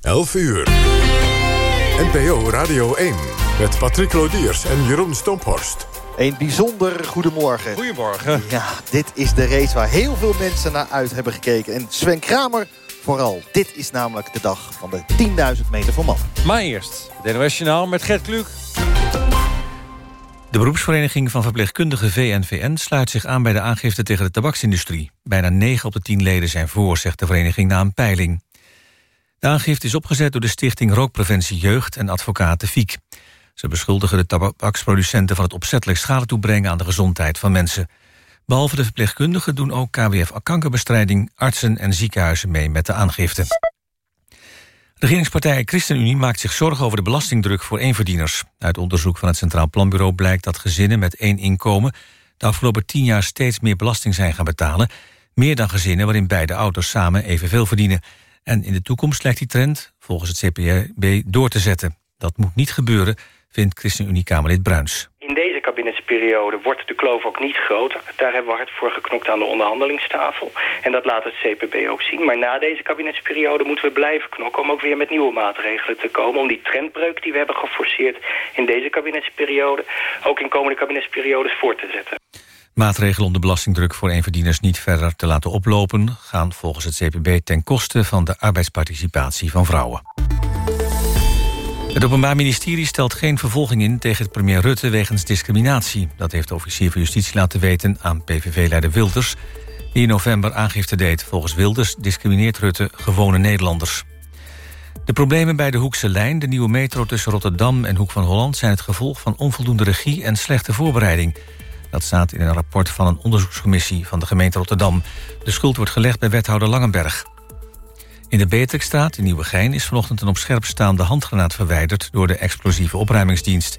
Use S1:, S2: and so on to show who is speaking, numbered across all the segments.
S1: 11 uur. NPO Radio 1 met Patrick Lodiers en Jeroen Stomphorst.
S2: Een bijzonder goedemorgen.
S3: Goedemorgen.
S2: Ja, dit is de race waar heel veel mensen naar uit hebben gekeken. En Sven Kramer vooral. Dit is namelijk de dag van de 10.000 meter voor mannen.
S3: Maar eerst, het NOS Journaal met Gert Kluk.
S4: De beroepsvereniging van verpleegkundigen VNVN sluit zich aan bij de aangifte tegen de tabaksindustrie. Bijna 9 op de 10 leden zijn voor, zegt de vereniging na een peiling. De aangifte is opgezet door de stichting Rookpreventie Jeugd en advocaat Fiek. Ze beschuldigen de tabaksproducenten van het opzettelijk schade toebrengen aan de gezondheid van mensen. Behalve de verpleegkundigen doen ook KWF kankerbestrijding, artsen en ziekenhuizen mee met de aangifte. Regeringspartij ChristenUnie maakt zich zorgen over de belastingdruk voor eenverdieners. Uit onderzoek van het Centraal Planbureau blijkt dat gezinnen met één inkomen de afgelopen tien jaar steeds meer belasting zijn gaan betalen. Meer dan gezinnen waarin beide ouders samen evenveel verdienen. En in de toekomst lijkt die trend, volgens het CPB, door te zetten. Dat moet niet gebeuren, vindt ChristenUnie-Kamerlid Bruins.
S5: In deze kabinetsperiode wordt de kloof ook niet groter. Daar hebben we hard voor geknokt aan de onderhandelingstafel. En dat laat het CPB ook zien. Maar na deze kabinetsperiode moeten we blijven knokken... om ook weer met nieuwe maatregelen te komen. Om die trendbreuk die we hebben geforceerd in deze kabinetsperiode... ook in komende kabinetsperiodes voor te zetten.
S4: Maatregelen om de belastingdruk voor eenverdieners niet verder te laten oplopen... gaan volgens het CPB ten koste van de arbeidsparticipatie van vrouwen. Het Openbaar Ministerie stelt geen vervolging in tegen premier Rutte wegens discriminatie. Dat heeft de officier van justitie laten weten aan PVV-leider Wilders... die in november aangifte deed. Volgens Wilders discrimineert Rutte gewone Nederlanders. De problemen bij de Hoekse lijn, de nieuwe metro tussen Rotterdam en Hoek van Holland... zijn het gevolg van onvoldoende regie en slechte voorbereiding... Dat staat in een rapport van een onderzoekscommissie van de gemeente Rotterdam. De schuld wordt gelegd bij wethouder Langenberg. In de Beatrixstraat in Nieuwegein is vanochtend een op scherp staande handgranaat verwijderd door de explosieve opruimingsdienst.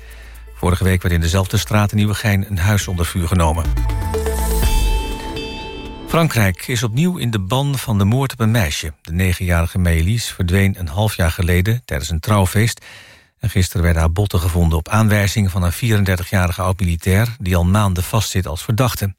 S4: Vorige week werd in dezelfde straat in Nieuwegein een huis onder vuur genomen. Frankrijk is opnieuw in de ban van de moord op een meisje. De negenjarige Melis verdween een half jaar geleden tijdens een trouwfeest en gisteren werden haar botten gevonden op aanwijzing van een 34-jarige oud-militair... die al maanden vastzit als verdachte.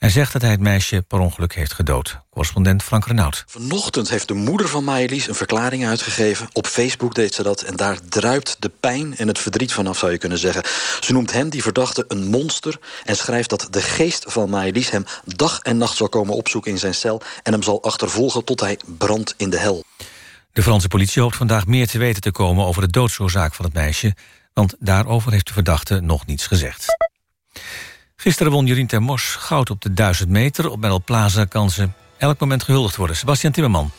S4: Hij zegt dat hij het meisje per ongeluk heeft gedood. Correspondent Frank Renaud.
S6: Vanochtend heeft de moeder van Maëlys een verklaring uitgegeven. Op Facebook deed ze dat en daar druipt de pijn en het verdriet vanaf, zou je kunnen zeggen. Ze noemt hem, die verdachte, een monster... en schrijft dat de geest van Maëlys hem dag en nacht zal komen opzoeken in zijn cel... en hem zal achtervolgen tot hij brandt in de hel.
S4: De Franse politie hoopt vandaag meer te weten te komen over de doodsoorzaak van het meisje, want daarover heeft de verdachte nog niets gezegd. Gisteren won Jorien Termors goud op de 1000 meter. Op Medal Plaza kan ze elk moment gehuldigd worden. Sebastian Timmerman.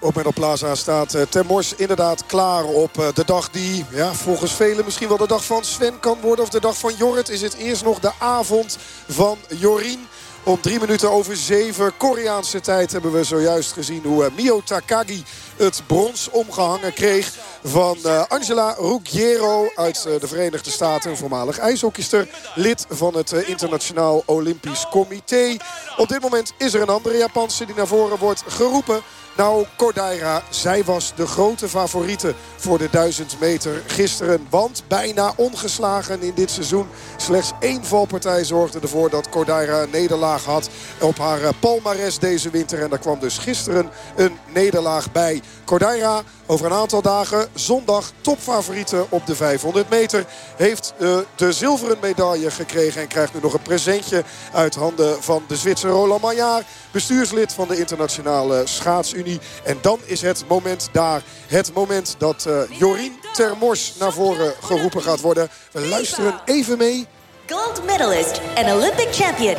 S7: Op Medal Plaza staat uh, Termors inderdaad klaar op uh, de dag die ja, volgens velen misschien wel de dag van Sven kan worden. Of de dag van Jorrit is het eerst nog de avond van Jorien. Om drie minuten over zeven Koreaanse tijd hebben we zojuist gezien hoe uh, Mio Takagi het brons omgehangen kreeg van uh, Angela Ruggiero uit uh, de Verenigde Staten. Een voormalig ijshockeyster, lid van het uh, Internationaal Olympisch Comité. Op dit moment is er een andere Japanse die naar voren wordt geroepen. Nou, Kodaira, zij was de grote favoriete voor de 1000 meter gisteren. Want bijna ongeslagen in dit seizoen. Slechts één valpartij zorgde ervoor dat Kodaira een nederlaag had op haar palmares deze winter. En daar kwam dus gisteren een nederlaag bij. Cordaira over een aantal dagen zondag topfavoriete op de 500 meter. Heeft eh, de zilveren medaille gekregen en krijgt nu nog een presentje uit handen van de Zwitser Roland Maillard. Bestuurslid van de Internationale Schaatsunie. En dan is het moment daar. Het moment dat eh, Jorien Termors naar voren geroepen gaat worden. We luisteren even mee.
S8: Gold medalist en Olympic champion,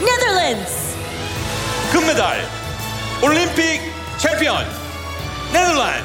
S8: Netherlands.
S9: Gold medaille, Olympic champion. Nederland.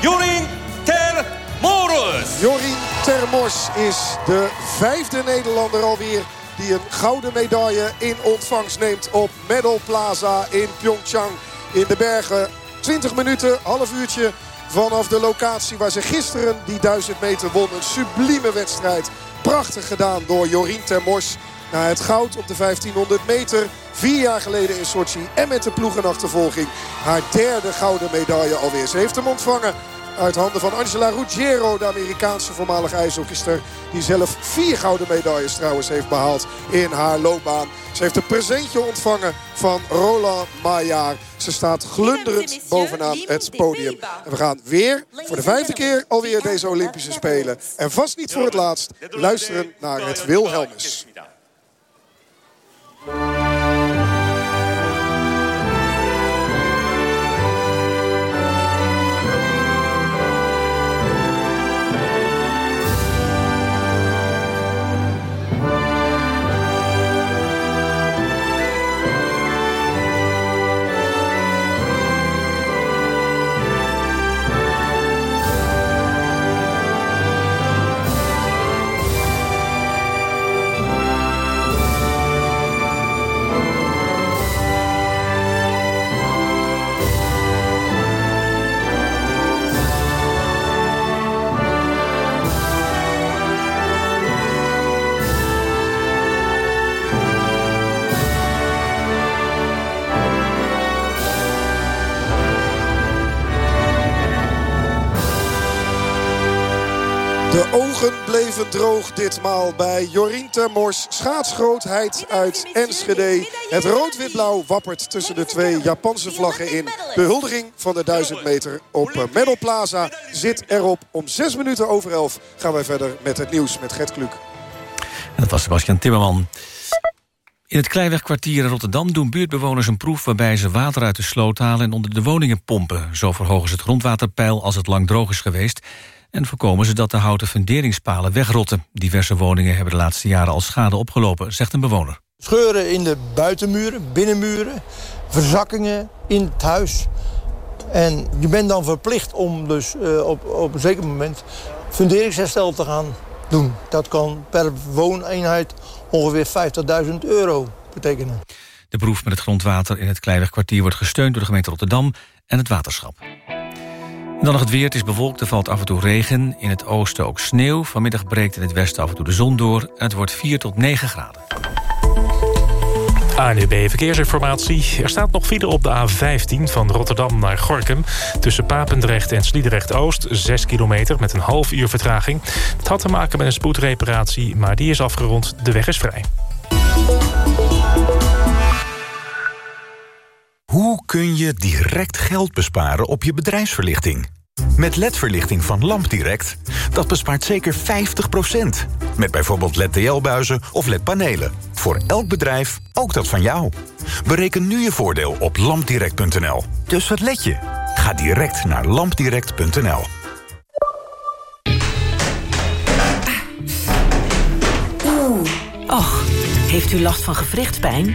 S9: Jorien Termors.
S7: Jorien Termors is de vijfde Nederlander alweer die een gouden medaille in ontvangst neemt op Medal Plaza in Pyeongchang. In de bergen 20 minuten, half uurtje vanaf de locatie waar ze gisteren die 1000 meter won. Een sublieme wedstrijd. Prachtig gedaan door Jorien Termors. Na het goud op de 1500 meter. Vier jaar geleden in Sochi. En met de ploegenachtervolging. Haar derde gouden medaille alweer. Ze heeft hem ontvangen uit handen van Angela Ruggiero, de Amerikaanse voormalige ijshockeyster. Die zelf vier gouden medailles trouwens heeft behaald in haar loopbaan. Ze heeft een presentje ontvangen van Roland Maillard. Ze staat glunderend bovenaan het podium. En we gaan weer voor de vijfde keer alweer deze Olympische Spelen. En vast niet voor het laatst luisteren naar het Wilhelmus. De bleven droog ditmaal bij Jorien Termors. Schaatsgrootheid uit Enschede. Het rood-wit-blauw wappert tussen de twee Japanse vlaggen in. De huldiging van de 1000 meter op Medal Plaza zit erop. Om 6 minuten over 11 gaan wij verder met het nieuws met Gert Kluk.
S4: En dat was Sebastian Timmerman. In het Kleiwegkwartier in Rotterdam doen buurtbewoners een proef... waarbij ze water uit de sloot halen en onder de woningen pompen. Zo verhogen ze het grondwaterpeil als het lang droog is geweest... en voorkomen ze dat de houten funderingspalen wegrotten. Diverse woningen hebben de laatste jaren al schade opgelopen, zegt een bewoner.
S10: Scheuren in de buitenmuren, binnenmuren, verzakkingen in het huis. En je bent dan verplicht om dus uh, op, op een zeker moment funderingsherstel te gaan doen. Dat kan per wooneenheid ongeveer 50.000 euro betekenen.
S4: De proef met het grondwater in het Kleiwegkwartier wordt gesteund door de gemeente Rotterdam en het waterschap. Dan nog het weer. Het is bewolkt, er valt af en toe regen. In het oosten ook sneeuw. Vanmiddag breekt in het westen af en toe de zon door. Het wordt 4 tot 9 graden.
S11: ANUB Verkeersinformatie. Er staat nog file op de A15 van Rotterdam naar Gorkum. Tussen Papendrecht en Sliedrecht-Oost. 6 kilometer met een half uur vertraging. Het had te maken met een spoedreparatie, maar die is afgerond. De weg is vrij.
S12: Hoe kun je direct geld besparen op je bedrijfsverlichting? Met LED-verlichting van LampDirect, dat bespaart zeker 50%. Met bijvoorbeeld LED-TL-buizen of LED-panelen. Voor elk bedrijf, ook dat van jou. Bereken nu je voordeel op lampdirect.nl. Dus wat let je? Ga direct naar lampdirect.nl.
S13: Oeh. Och, heeft u last van gewrichtspijn?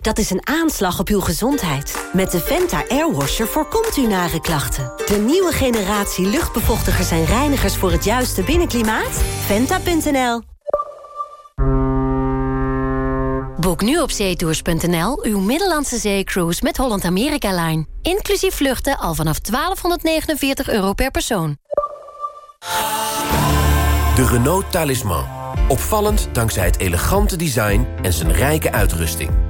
S8: Dat is een aanslag op uw gezondheid. Met de Venta Airwasher voorkomt u nare klachten. De nieuwe generatie luchtbevochtigers en reinigers voor het juiste binnenklimaat? Venta.nl
S14: Boek nu op zeetours.nl uw Middellandse zeecruise met Holland America Line. Inclusief vluchten al vanaf 1249 euro per persoon.
S15: De Renault Talisman. Opvallend dankzij het elegante design en zijn rijke uitrusting.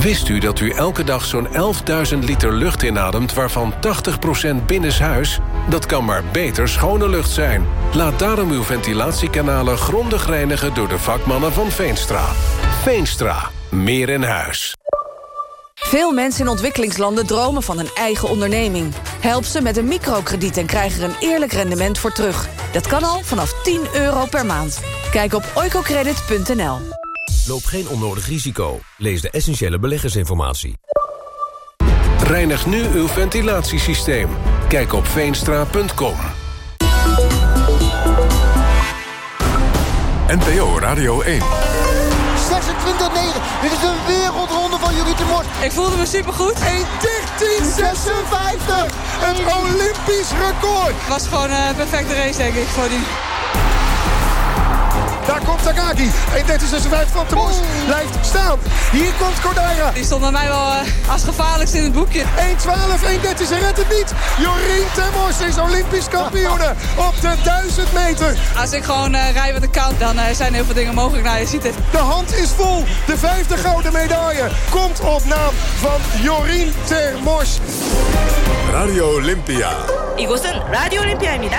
S16: Wist u dat u elke dag zo'n 11.000 liter lucht inademt... waarvan 80% binnenshuis? Dat kan maar beter schone lucht zijn. Laat daarom uw ventilatiekanalen grondig reinigen... door de vakmannen van Veenstra. Veenstra. Meer in huis.
S17: Veel mensen in ontwikkelingslanden dromen van een eigen onderneming. Help ze met een microkrediet en krijg er een eerlijk rendement voor terug. Dat kan al vanaf 10 euro per maand. Kijk op oicocredit.nl.
S15: Loop geen onnodig risico. Lees de essentiële beleggersinformatie.
S16: Reinig nu uw ventilatiesysteem. Kijk op veenstra.com.
S1: NPO Radio 1.
S18: 26-9. Dit is de wereldronde van Jorien Mort.
S19: Ik voelde me supergoed.
S7: 1.13.56. Een Olympisch record.
S19: Het was gewoon een perfecte race, denk ik, voor die.
S7: Daar komt Takagi. 1.13.56 van Temors blijft staan. Hier komt Cordaira.
S19: Die stond bij mij wel uh, als gevaarlijkst in het boekje.
S7: 1.12, 1.13, ze redt het niet. Jorien Temmors is Olympisch kampioene op de 1000 meter.
S19: Als ik gewoon uh, rij met de kant, dan uh, zijn heel veel dingen mogelijk. Nou, je ziet het.
S7: De hand is vol. De vijfde gouden medaille komt op naam van Jorien Termors.
S1: Radio Olympia.
S20: 이곳은 라디오 올림피아입니다.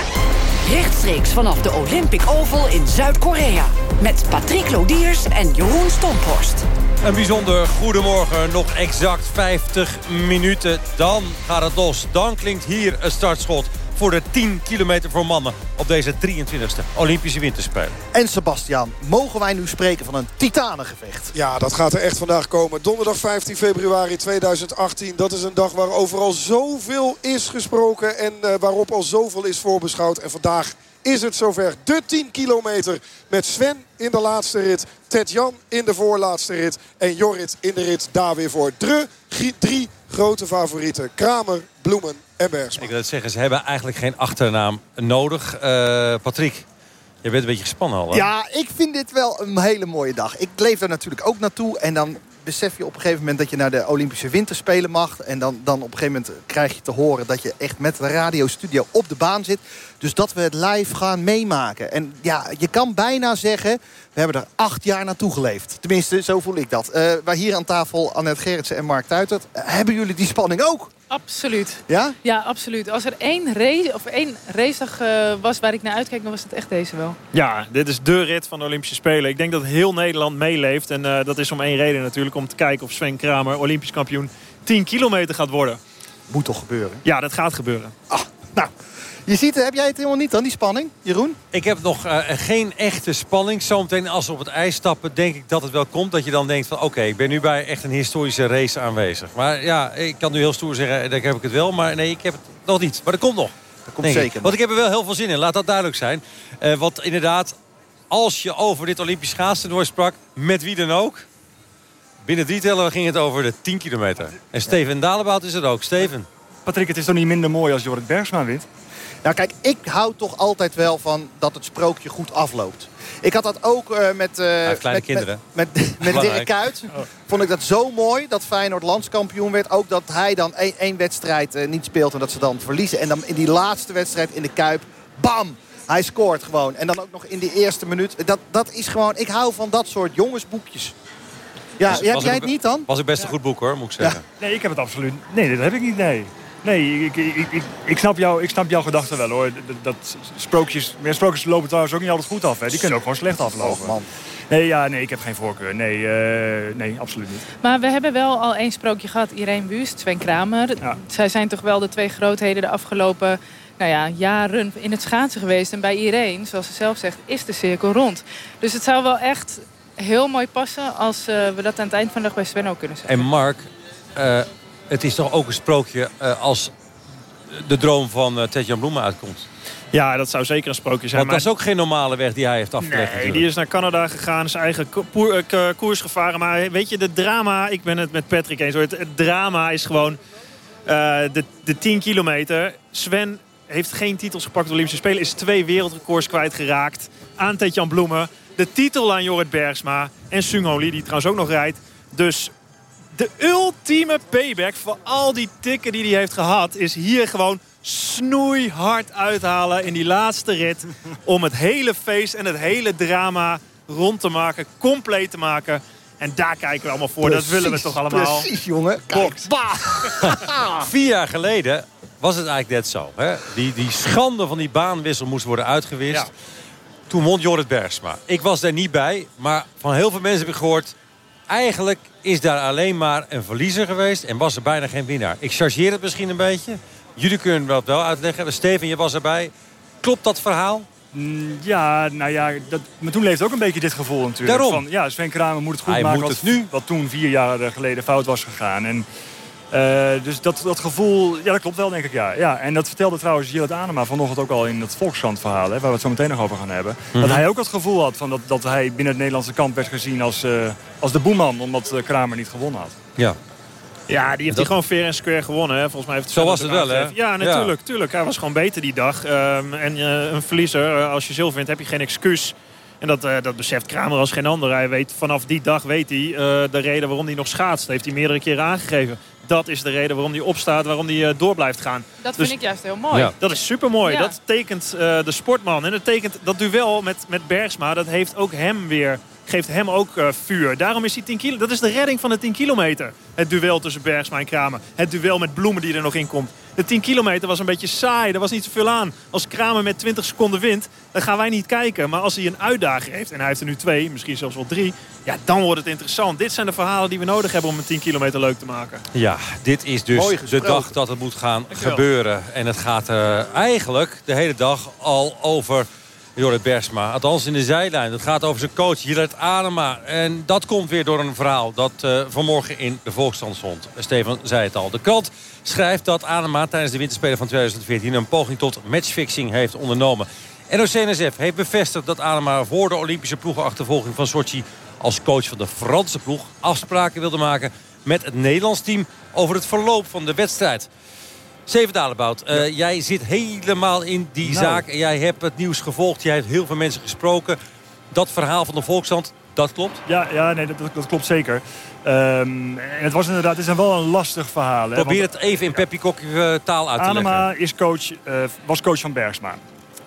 S21: Rechtstreeks vanaf de Olympic Oval in Zuid-Korea. Met Patrick Lodiers en Jeroen Stomphorst.
S3: Een bijzonder goedemorgen. Nog exact 50 minuten. Dan gaat het los. Dan klinkt hier een startschot voor de 10 kilometer voor mannen op deze 23e Olympische Winterspelen.
S2: En Sebastian, mogen wij nu spreken van een titanengevecht?
S7: Ja, dat gaat er echt vandaag komen. Donderdag 15 februari 2018. Dat is een dag waar overal zoveel is gesproken en uh, waarop al zoveel is voorbeschouwd. En vandaag is het zover. De 10 kilometer met Sven in de laatste rit. Ted-Jan in de voorlaatste rit. En Jorrit in de rit daar weer voor. De drie grote favorieten. Kramer, Bloemen en Bergsma.
S3: Ik wil het zeggen, ze hebben eigenlijk geen achternaam nodig. Uh, Patrick, je bent een beetje gespannen al. Hè?
S2: Ja, ik vind dit wel een hele mooie dag. Ik leef daar natuurlijk ook naartoe. En dan besef je op een gegeven moment dat je naar de Olympische Winterspelen mag. En dan, dan op een gegeven moment krijg je te horen dat je echt met de radiostudio op de baan zit. Dus dat we het live gaan meemaken. En ja, je kan bijna zeggen, we hebben er acht jaar naartoe geleefd. Tenminste, zo voel ik dat. Uh, waar hier aan tafel, Annette Gerritsen en Mark Tuitert. Uh, hebben jullie die spanning ook?
S22: Absoluut.
S2: Ja?
S22: Ja, absoluut. Als er één, race, of één racedag uh, was waar ik naar uitkijk, dan was het echt deze wel.
S23: Ja, dit is de rit van de Olympische Spelen. Ik denk dat heel Nederland meeleeft. En uh, dat is om één reden natuurlijk. Om te kijken of Sven Kramer, Olympisch kampioen, 10 kilometer gaat worden.
S2: Moet toch gebeuren?
S23: Ja, dat gaat gebeuren.
S2: Ah, nou, je ziet, heb jij het helemaal niet dan, die spanning, Jeroen?
S3: Ik heb nog uh, geen echte spanning. Zometeen als we op het ijs stappen, denk ik dat het wel komt. Dat je dan denkt van, oké, okay, ik ben nu bij echt een historische race aanwezig. Maar ja, ik kan nu heel stoer zeggen, dan heb ik het wel. Maar nee, ik heb het nog niet. Maar dat komt nog.
S2: Dat komt zeker.
S3: Ik. Want ik heb er wel heel veel zin in, laat dat duidelijk zijn. Uh, want inderdaad, als je over dit Olympisch schaatsen sprak, met wie dan ook... Binnen drie tellen ging het over de 10 kilometer. En Steven Dalebout is er ook. Steven.
S23: Patrick, het is toch niet minder mooi als Jorrit Bergsma wint?
S2: Nou kijk, ik hou toch altijd wel van dat het sprookje goed afloopt. Ik had dat ook uh, met, uh,
S3: met, kinderen.
S2: met, met, met Dirk Kuyt. Oh. Vond ik dat zo mooi dat Feyenoord landskampioen werd. Ook dat hij dan één, wedstrijd uh, niet speelt en dat ze dan verliezen. En dan in die laatste wedstrijd in de Kuip, bam! Hij scoort gewoon. En dan ook nog in die eerste minuut. Dat, dat is gewoon, ik hou van dat soort jongensboekjes. Ja,
S3: was,
S2: heb
S3: was
S2: jij
S3: ook,
S2: het niet dan?
S3: Was ook best een goed boek hoor, moet ik zeggen.
S23: Ja. Nee, ik heb het absoluut. Nee, dat heb ik niet, nee. Nee, ik, ik, ik, ik, snap jou, ik snap jouw gedachten wel hoor. Dat, dat sprookjes, meer sprookjes lopen trouwens ook niet altijd goed af. Hè. Die kunnen ook gewoon slecht aflopen.
S2: Oh, man.
S23: Nee, ja, nee, ik heb geen voorkeur. Nee, uh, nee, absoluut niet.
S22: Maar we hebben wel al één sprookje gehad. Irene Wust, Sven Kramer. Ja. Zij zijn toch wel de twee grootheden de afgelopen nou ja, jaren in het schaatsen geweest. En bij Irene, zoals ze zelf zegt, is de cirkel rond. Dus het zou wel echt heel mooi passen als uh, we dat aan het eind van de dag bij Sven ook kunnen zeggen.
S3: En Mark, uh, het is toch ook een sprookje uh, als de droom van uh, Ted-Jan Bloemen uitkomt.
S23: Ja, dat zou zeker een sprookje zijn.
S3: Want dat is ook geen normale weg die hij heeft afgelegd.
S23: Nee,
S3: natuurlijk.
S23: die is naar Canada gegaan, zijn eigen ko koers gevaren. Maar weet je, de drama, ik ben het met Patrick eens. Het, het drama is gewoon uh, de, de 10 kilometer. Sven heeft geen titels gepakt op de Olympische Spelen. Is twee wereldrecords kwijtgeraakt aan Ted-Jan Bloemen. De titel aan Jorrit Bergsma en Sungoli, die trouwens ook nog rijdt. Dus de ultieme payback voor al die tikken die hij heeft gehad... is hier gewoon snoeihard uithalen in die laatste rit... om het hele feest en het hele drama rond te maken, compleet te maken... En daar kijken we allemaal voor.
S2: Precies,
S23: dat willen we toch allemaal.
S2: Precies, jongen. Kijk.
S3: Vier jaar geleden was het eigenlijk net zo. Hè? Die, die schande van die baanwissel moest worden uitgewist. Ja. Toen won Jorrit Bergsma. Ik was daar niet bij, maar van heel veel mensen heb ik gehoord... eigenlijk is daar alleen maar een verliezer geweest en was er bijna geen winnaar. Ik chargeer het misschien een beetje. Jullie kunnen dat wel uitleggen. Steven, je was erbij. Klopt dat verhaal?
S23: Ja, nou ja, dat, maar toen leefde ook een beetje dit gevoel natuurlijk.
S3: Daarom.
S23: Van, ja, Sven Kramer moet het goed
S3: Hij
S23: maken
S3: moet
S23: wat,
S3: het nu.
S23: wat toen vier jaar geleden fout was gegaan. En
S24: Eh, dus dat, dat gevoel, ja dat klopt wel denk ik ja. ja en dat vertelde trouwens Gilles Anema vanochtend ook al in het Volkskrant verhaal. Hè, waar we het zo meteen nog over gaan hebben. Dat
S3: Mhm.
S24: hij ook het gevoel had van dat, dat hij binnen het Nederlandse kamp werd gezien als, eh, als de boeman. Omdat eh, Kramer niet gewonnen had.
S3: Ja.
S23: Ja, die heeft hij gewoon fair en square gewonnen. Hè. Volgens mij heeft
S3: Zo
S23: Sven
S3: was
S23: dat
S3: het wel, hè?
S23: Ja, natuurlijk. Tuurlijk. Hij was gewoon beter die dag. Ehm, en eh, een verliezer, als je zilver wint, heb je geen excuus. En dat, eh, dat beseft Kramer als geen ander. Hij weet, vanaf die dag weet hij eh, de reden waarom hij nog schaatst. Dat heeft hij meerdere keren aangegeven. Dat is de reden waarom hij opstaat, waarom hij eh, door blijft gaan.
S22: Dat
S23: Dus-
S22: vind ik juist heel mooi.
S23: Dat is supermooi.
S22: Ja.
S23: Dat tekent eh, de sportman. En dat tekent dat duel met, met Bergsma. Dat heeft ook hem weer, geeft hem ook eh, vuur. Daarom is die 10 kilo. Dat is de redding van de 10 kilometer. Het duel tussen Bergsma en Kramer. Het duel met Bloemen die er nog in komt. De 10 kilometer was een beetje saai. Er was niet zoveel aan. Als Kramer met 20 seconden wint, dan gaan wij niet kijken. Maar als hij een uitdager heeft, en hij heeft er nu twee, misschien zelfs wel drie. Ja, dan wordt het interessant. Dit zijn de verhalen die we nodig hebben om een 10 kilometer leuk te maken.
S3: Ja, dit is dus de dag dat het moet gaan
S23: Dankjewel.
S3: gebeuren. En het gaat eh, eigenlijk de hele dag al over Jorrit Bersma. Althans in de zijlijn. Het gaat over zijn coach Jillet Adema. En dat komt weer door een verhaal dat eh, vanmorgen in de Volksstand stond. Stefan zei het al. De krant schrijft dat Adema tijdens de winterspelen van 2014... een poging tot matchfixing heeft ondernomen. NOC-NSF heeft bevestigd dat Adema voor de Olympische ploegenachtervolging van Sochi... als coach van de Franse ploeg afspraken wilde maken met het Nederlands team... over het verloop van de wedstrijd. Zeven Dalebout, eh, jij zit helemaal in die
S24: Nou.
S3: zaak. Jij hebt het nieuws gevolgd, jij hebt heel veel mensen gesproken. Dat verhaal van de Volksstand, dat klopt?
S24: Ja, ja nee, dat, dat klopt zeker. Ehm, en het was inderdaad, het is wel een lastig verhaal. Hè,
S3: Probeer
S24: want
S3: het even in Kok eh, taal uit te
S24: Anema
S3: leggen.
S24: is coach, eh, was coach van Bergsma.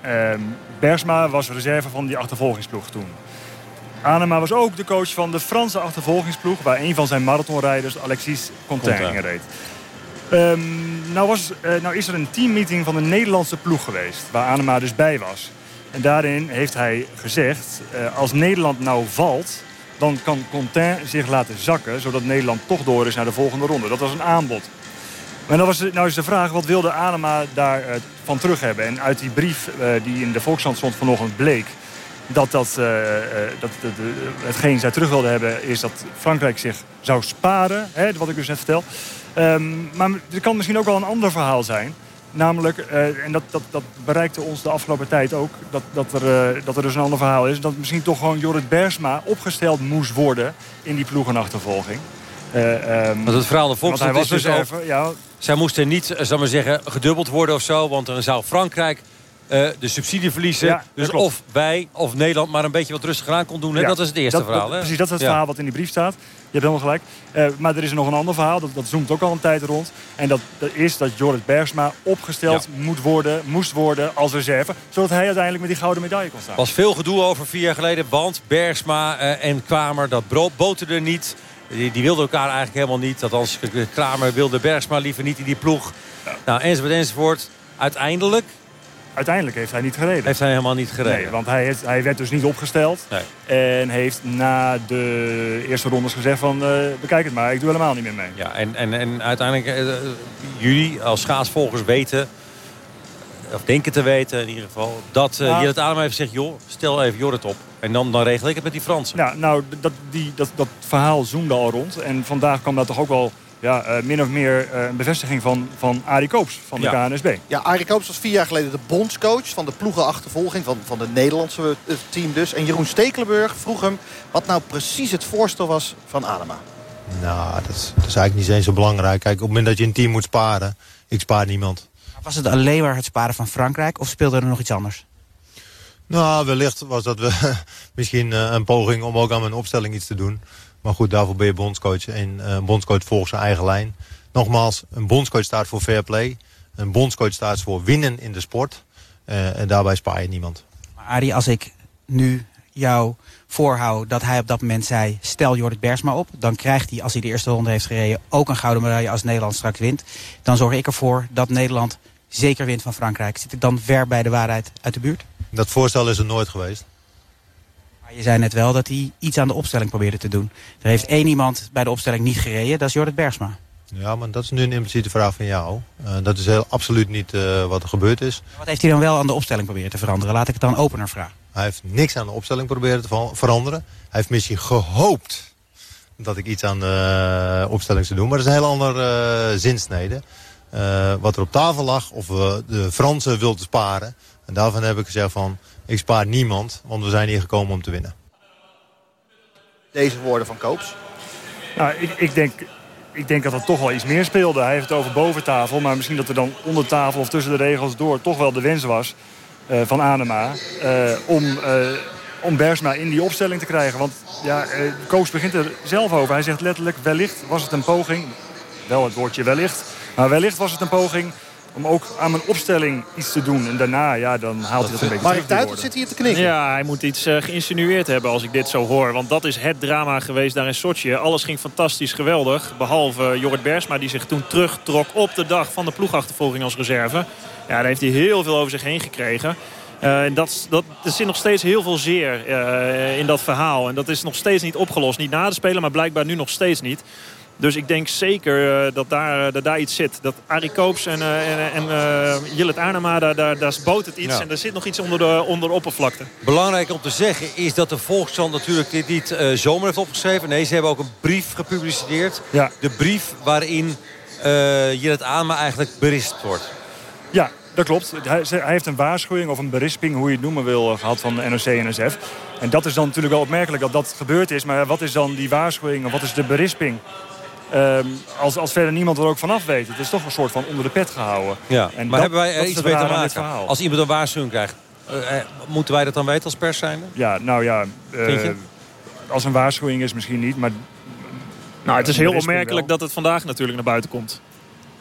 S24: Ehm, Bergsma was reserve van die achtervolgingsploeg toen. Anema was ook de coach van de Franse achtervolgingsploeg... waar een van zijn marathonrijders, Alexis Contain,
S3: Contain.
S24: in reed. Ehm, nou, was, eh, nou is er een teammeeting van de Nederlandse ploeg geweest... waar Anema dus bij was. En daarin heeft hij gezegd... eh, als Nederland nou valt... dan kan Contain zich laten zakken... zodat Nederland toch door is naar de volgende ronde. Dat was een aanbod. Maar dan was nou is de vraag, wat wilde Adema daarvan van terug hebben? En uit die brief eh, die in de Volkskrant stond vanochtend bleek... dat, dat, eh, eh, dat eh, hetgeen zij terug wilde hebben... is dat Frankrijk zich zou sparen, hè, wat ik dus net vertel. Ehm, maar er kan misschien ook wel een ander verhaal zijn. Namelijk, eh, en dat, dat, dat bereikte ons de afgelopen tijd ook... Dat, dat, er, eh, dat er dus een ander verhaal is... dat misschien toch gewoon Jorrit Bersma opgesteld moest worden... in die ploegenachtervolging. Eh, ehm,
S3: Want het verhaal de
S24: want hij was
S3: dus
S24: reserve,
S3: ook...
S24: ja,
S3: Zij moesten niet, zal maar zeggen, gedubbeld worden of zo. Want dan zou Frankrijk de subsidie verliezen.
S24: Ja,
S3: dus
S24: klopt.
S3: of wij of Nederland maar een beetje wat rustiger aan kon doen. Hè?
S24: Ja,
S3: Dat is het eerste
S24: dat-
S3: verhaal.
S24: dat-? Precies, dat is het
S3: Ja.
S24: verhaal wat in die brief staat. Je hebt helemaal gelijk. Eh, maar er is nog een ander verhaal, dat, dat zoomt ook al een tijd rond. En dat, dat is dat Jorrit Bergsma opgesteld moet worden, moest worden als reserve. Zodat hij uiteindelijk met die gouden medaille kon staan.
S3: Er was veel gedoe over vier jaar geleden. Want Bergsma eh, en Kramer, dat bro- boterde niet. Die, die wilden elkaar eigenlijk helemaal niet. Althans, Kramer wilde Bergsma liever niet in die ploeg. Nou, enzovoort, enzovoort. Uiteindelijk
S24: Uiteindelijk heeft hij niet gereden.
S3: heeft hij helemaal niet gereden.
S24: Nee, want hij, heeft, hij werd dus niet opgesteld. En heeft na de eerste rondes gezegd van... eh, bekijk het maar, ik doe helemaal niet meer mee.
S3: Ja, en, en, en uiteindelijk, eh, jullie als schaatsvolgers weten... of denken te weten in ieder geval... dat uh,
S24: Ja.
S3: Jillet Adema heeft gezegd... joh, stel even Jorrit op. En dan, dan regel ik het met die Fransen.
S24: Ja, nou, dat, die, dat, dat verhaal zoomde al rond. En vandaag kwam daar toch ook wel ja, eh, min of meer eh, een bevestiging van, van Arie Koops van de
S2: Ja.
S24: KNSB.
S2: Ja, Arie Koops was vier jaar geleden de bondscoach van de ploegenachtervolging van, van de Nederlandse eh, team dus. En Jeroen Stekelenburg vroeg hem wat nou precies het voorstel was van Adema.
S25: Nou, dat is, dat is eigenlijk niet eens zo belangrijk. Kijk, op het moment dat je een team moet sparen, ik spaar niemand.
S26: Was het alleen maar het sparen van Frankrijk of speelde er nog iets anders?
S25: Nou, wellicht was dat we misschien eh, een poging om ook aan mijn opstelling iets te doen. Maar goed, daarvoor ben je bondscoach. En eh, een bondscoach volgt zijn eigen lijn. Nogmaals, een bondscoach staat voor fair play. Een bondscoach staat voor winnen in de sport. Eh, en daarbij spaar je niemand.
S26: Maar Arie, als ik nu jou voorhoud dat hij op dat moment zei... stel Jorrit Bersma op, dan krijgt hij, als hij de eerste ronde heeft gereden... ook een gouden medaille als Nederland straks wint. Dan zorg ik ervoor dat Nederland zeker wint van Frankrijk. Zit ik dan ver bij de waarheid uit de buurt?
S25: Dat voorstel is er nooit geweest.
S26: Je zei net wel dat hij iets aan de opstelling probeerde te doen. Er heeft één iemand bij de opstelling niet gereden, dat is Jorrit Bersma.
S25: Ja, maar dat is nu een impliciete vraag van jou. Eh, dat is heel, absoluut niet eh, wat er gebeurd is.
S26: Wat heeft hij dan wel aan de opstelling proberen te veranderen? Laat ik het dan opener vragen.
S25: Hij heeft niks aan de opstelling proberen te ver- veranderen. Hij heeft misschien gehoopt dat ik iets aan de opstelling zou doen. Maar dat is een heel andere zinsnede. wat er op tafel lag, of we de Fransen wilden sparen. En daarvan heb ik gezegd van, ik spaar niemand, want we zijn hier gekomen om te winnen.
S2: Deze woorden van Koops.
S24: Nou, ik, ik, denk, ik denk dat er toch wel iets meer speelde. Hij heeft het over boven tafel, maar misschien dat er dan onder tafel of tussen de regels door toch wel de wens was uh, van Anema uh, om, uh, om Bersma in die opstelling te krijgen. Want ja, Koops begint er zelf over. Hij zegt letterlijk, wellicht was het een poging. Wel het woordje wellicht. Maar wellicht was het een poging om ook aan mijn opstelling iets te doen. En daarna, ja, dan haalt hij dat een beetje
S2: Mark Duitert zit hier te knikken.
S23: Ja, hij moet iets uh, geïnsinueerd hebben als ik dit zo hoor. Want dat is het drama geweest daar in Sochi. Alles ging fantastisch geweldig. Behalve Jorrit Bersma die zich toen terugtrok op de dag van de ploegachtervolging als reserve. Ja, daar heeft hij heel veel over zich heen gekregen. Uh, dat, dat, er zit nog steeds heel veel zeer uh, in dat verhaal. En dat is nog steeds niet opgelost. Niet na de Spelen, maar blijkbaar nu nog steeds niet. Dus ik denk zeker uh, dat, daar, dat daar iets zit. Dat Arie Koops en, uh, en, en uh, Jillet Arnema, daar, daar, daar boot het iets. Ja. En er zit nog iets onder de, onder de oppervlakte.
S3: Belangrijk om te zeggen is dat de Volkskrant natuurlijk dit niet zomaar heeft opgeschreven. Nee, ze hebben ook een brief gepubliceerd.
S24: Ja.
S3: De brief waarin Jillet Arnema eigenlijk berispt wordt.
S24: Ja, dat klopt. Hij, hij, heeft een waarschuwing of een berisping, hoe je het noemen wil, gehad van de NOC-NSF. En dat is dan natuurlijk wel opmerkelijk dat dat gebeurd is. Maar wat is dan die waarschuwing of wat is de berisping? Um, als, als verder niemand er ook vanaf weet. Het is toch een soort van onder de pet gehouden.
S3: Ja,
S24: en
S3: maar
S24: dat,
S3: hebben wij er iets mee te
S24: maken?
S3: Als iemand een waarschuwing krijgt, uh, uh, moeten wij dat dan weten als pers zijnde?
S24: Ja, nou ja. Uh, als een waarschuwing is misschien niet, maar...
S23: Nou, het is heel opmerkelijk dat het vandaag natuurlijk naar buiten komt.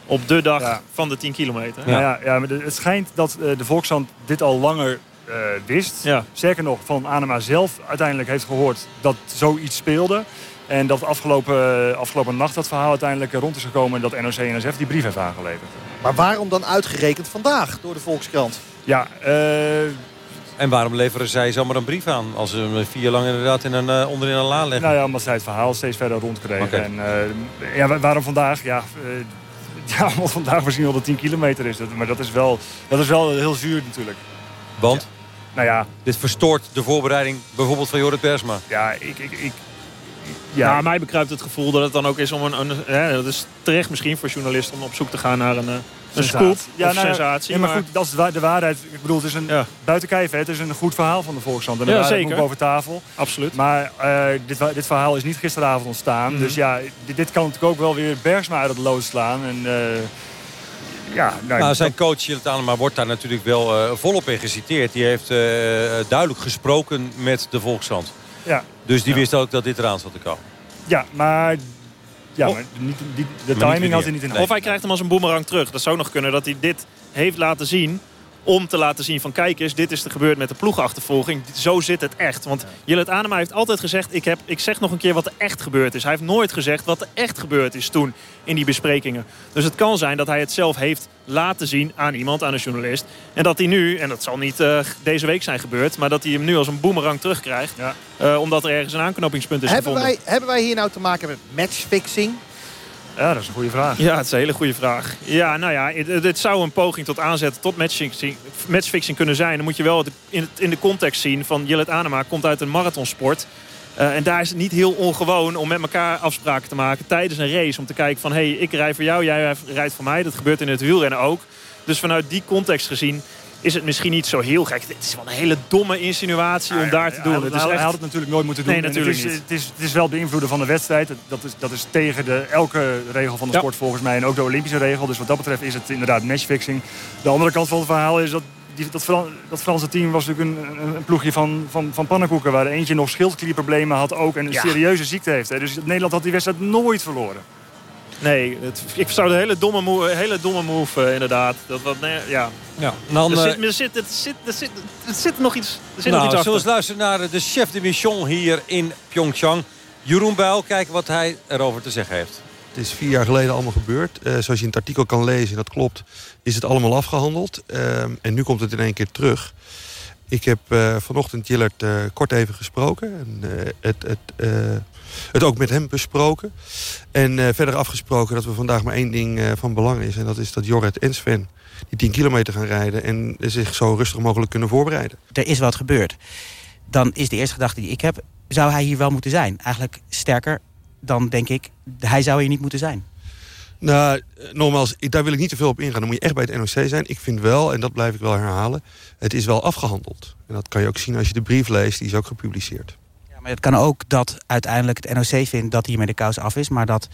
S23: Op de dag ja. van de 10 kilometer.
S24: Ja, ja, ja maar het schijnt dat de Volkshand dit al langer wist.
S23: Ja.
S24: Zeker nog van Anema zelf uiteindelijk heeft gehoord dat zoiets speelde. En dat afgelopen, afgelopen nacht dat verhaal uiteindelijk rond is gekomen... dat NOC-NSF die brief heeft aangeleverd.
S2: Maar waarom dan uitgerekend vandaag door de Volkskrant?
S24: Ja, uh...
S3: En waarom leveren zij zomaar een brief aan? Als ze hem vier lang inderdaad in een, uh, onderin een laan leggen.
S24: Nou ja, omdat zij het verhaal steeds verder rondkregen. Okay. En, uh, ja, waarom vandaag? Ja, ja, omdat vandaag misschien wel de 10 kilometer is. Maar dat is wel, dat is wel heel zuur natuurlijk.
S3: Want?
S24: Ja. Nou ja.
S3: Dit verstoort de voorbereiding bijvoorbeeld van Jorrit Persma.
S24: Ja, ik... ik, ik
S23: ja. Nou, mij bekruipt het gevoel dat het dan ook is om een... een hè, dat is terecht misschien voor journalisten om op zoek te gaan naar een, een scoop
S24: ja,
S23: of
S24: nou,
S23: sensatie.
S24: Ja, maar, maar, goed, dat is de waarheid. Ik bedoel, het is een ja. buiten kijf, het is een goed verhaal van de Volkskrant. En de
S23: ja, zeker.
S24: boven tafel.
S23: Absoluut.
S24: Maar uh, dit, dit verhaal is niet gisteravond ontstaan.
S23: Mhm.
S24: Dus ja, dit, dit, kan natuurlijk ook wel weer Bergsma uit het lood slaan. En, uh, ja, nou,
S3: nou, zijn coach Jillet Anema wordt daar natuurlijk wel uh, volop in geciteerd. Die heeft duidelijk gesproken met de Volkskrant.
S24: Ja.
S3: Dus die wist ook dat dit eraan zat te komen.
S24: Ja, maar, ja,
S23: Oh.
S24: maar niet, die, de timing had hij niet in
S23: Of hij krijgt hem als een boemerang terug. Dat zou nog kunnen dat hij dit heeft laten zien om te laten zien van kijk eens, dit is er gebeurd met de ploegachtervolging. Zo zit het echt. Want Jillet Anema heeft altijd gezegd, ik, heb, ik zeg nog een keer wat er echt gebeurd is. Hij heeft nooit gezegd wat er echt gebeurd is toen in die besprekingen. Dus het kan zijn dat hij het zelf heeft laten zien aan iemand, aan een journalist. En dat hij nu, en dat zal niet uh, deze week zijn gebeurd... maar dat hij hem nu als een boemerang terugkrijgt.
S24: Ja.
S23: Uh, omdat er ergens een aanknopingspunt is
S2: hebben
S23: gevonden.
S2: Wij, hebben wij hier nou te maken met matchfixing?
S24: Ja, dat is een goede vraag.
S23: Ja, het is een hele goede vraag. Ja, nou ja, dit zou een poging tot aanzetten tot matchfixing, matchfixing kunnen zijn. Dan moet je wel in, de context zien van Jillet Anema komt uit een marathonsport. Uh, en daar is het niet heel ongewoon om met elkaar afspraken te maken tijdens een race. Om te kijken van, hé, hey, ik rij voor jou, jij rijdt voor mij. Dat gebeurt in het wielrennen ook. Dus vanuit die context gezien is het misschien niet zo heel gek. Het is wel een hele domme insinuatie om daar te doen.
S24: Hij,
S23: het is
S24: hij
S23: echt...
S24: had het natuurlijk nooit moeten doen.
S23: Nee, natuurlijk
S24: het is,
S23: niet.
S24: Het is, het is wel beïnvloeden van de wedstrijd. Dat is, dat is tegen de, elke regel van de
S23: Ja.
S24: sport volgens mij. En ook de Olympische regel. Dus wat dat betreft is het inderdaad matchfixing. De andere kant van het verhaal is dat... Die, dat, Fran, dat Franse team was natuurlijk een, een, een ploegje van, van, van pannenkoeken... waar eentje nog schildklierproblemen had ook en een
S23: Ja.
S24: serieuze ziekte heeft. Hè. Dus Nederland had die wedstrijd nooit verloren.
S23: Nee, het, ik zou de hele domme move, hele domme move eh, inderdaad. Dat, wat, nee, ja.
S3: Ja, dan,
S23: er,
S3: eh,
S23: zit, er, zit, er, zit, er, zit, er zit nog iets, er zit
S3: nou,
S23: nog iets
S3: zullen we luisteren naar de chef de mission hier in Pyeongchang. Jeroen Buil, kijken wat hij erover te zeggen heeft.
S27: Het is vier jaar geleden allemaal gebeurd. Uh, zoals je in het artikel kan lezen, en dat klopt, is het allemaal afgehandeld. Uh, en nu komt het in één keer terug. Ik heb uh, vanochtend Jillert kort even gesproken. En, het, het, het ook met hem besproken. En verder afgesproken dat we vandaag maar één ding van belang is. En dat is dat Jorrit en Sven die 10 kilometer gaan rijden... en zich zo rustig mogelijk kunnen voorbereiden.
S26: Er is wat gebeurd. Dan is de eerste gedachte die ik heb... zou hij hier wel moeten zijn? Eigenlijk sterker, dan denk ik, hij zou hier niet moeten zijn.
S27: Nou, nogmaals, daar wil ik niet te veel op ingaan. Dan moet je echt bij het NOC zijn. Ik vind wel, en dat blijf ik wel herhalen... het is wel afgehandeld. En dat kan je ook zien als je de brief leest. Die is ook gepubliceerd.
S26: Maar het kan ook dat uiteindelijk het NOC vindt dat hiermee de kous af is... maar dat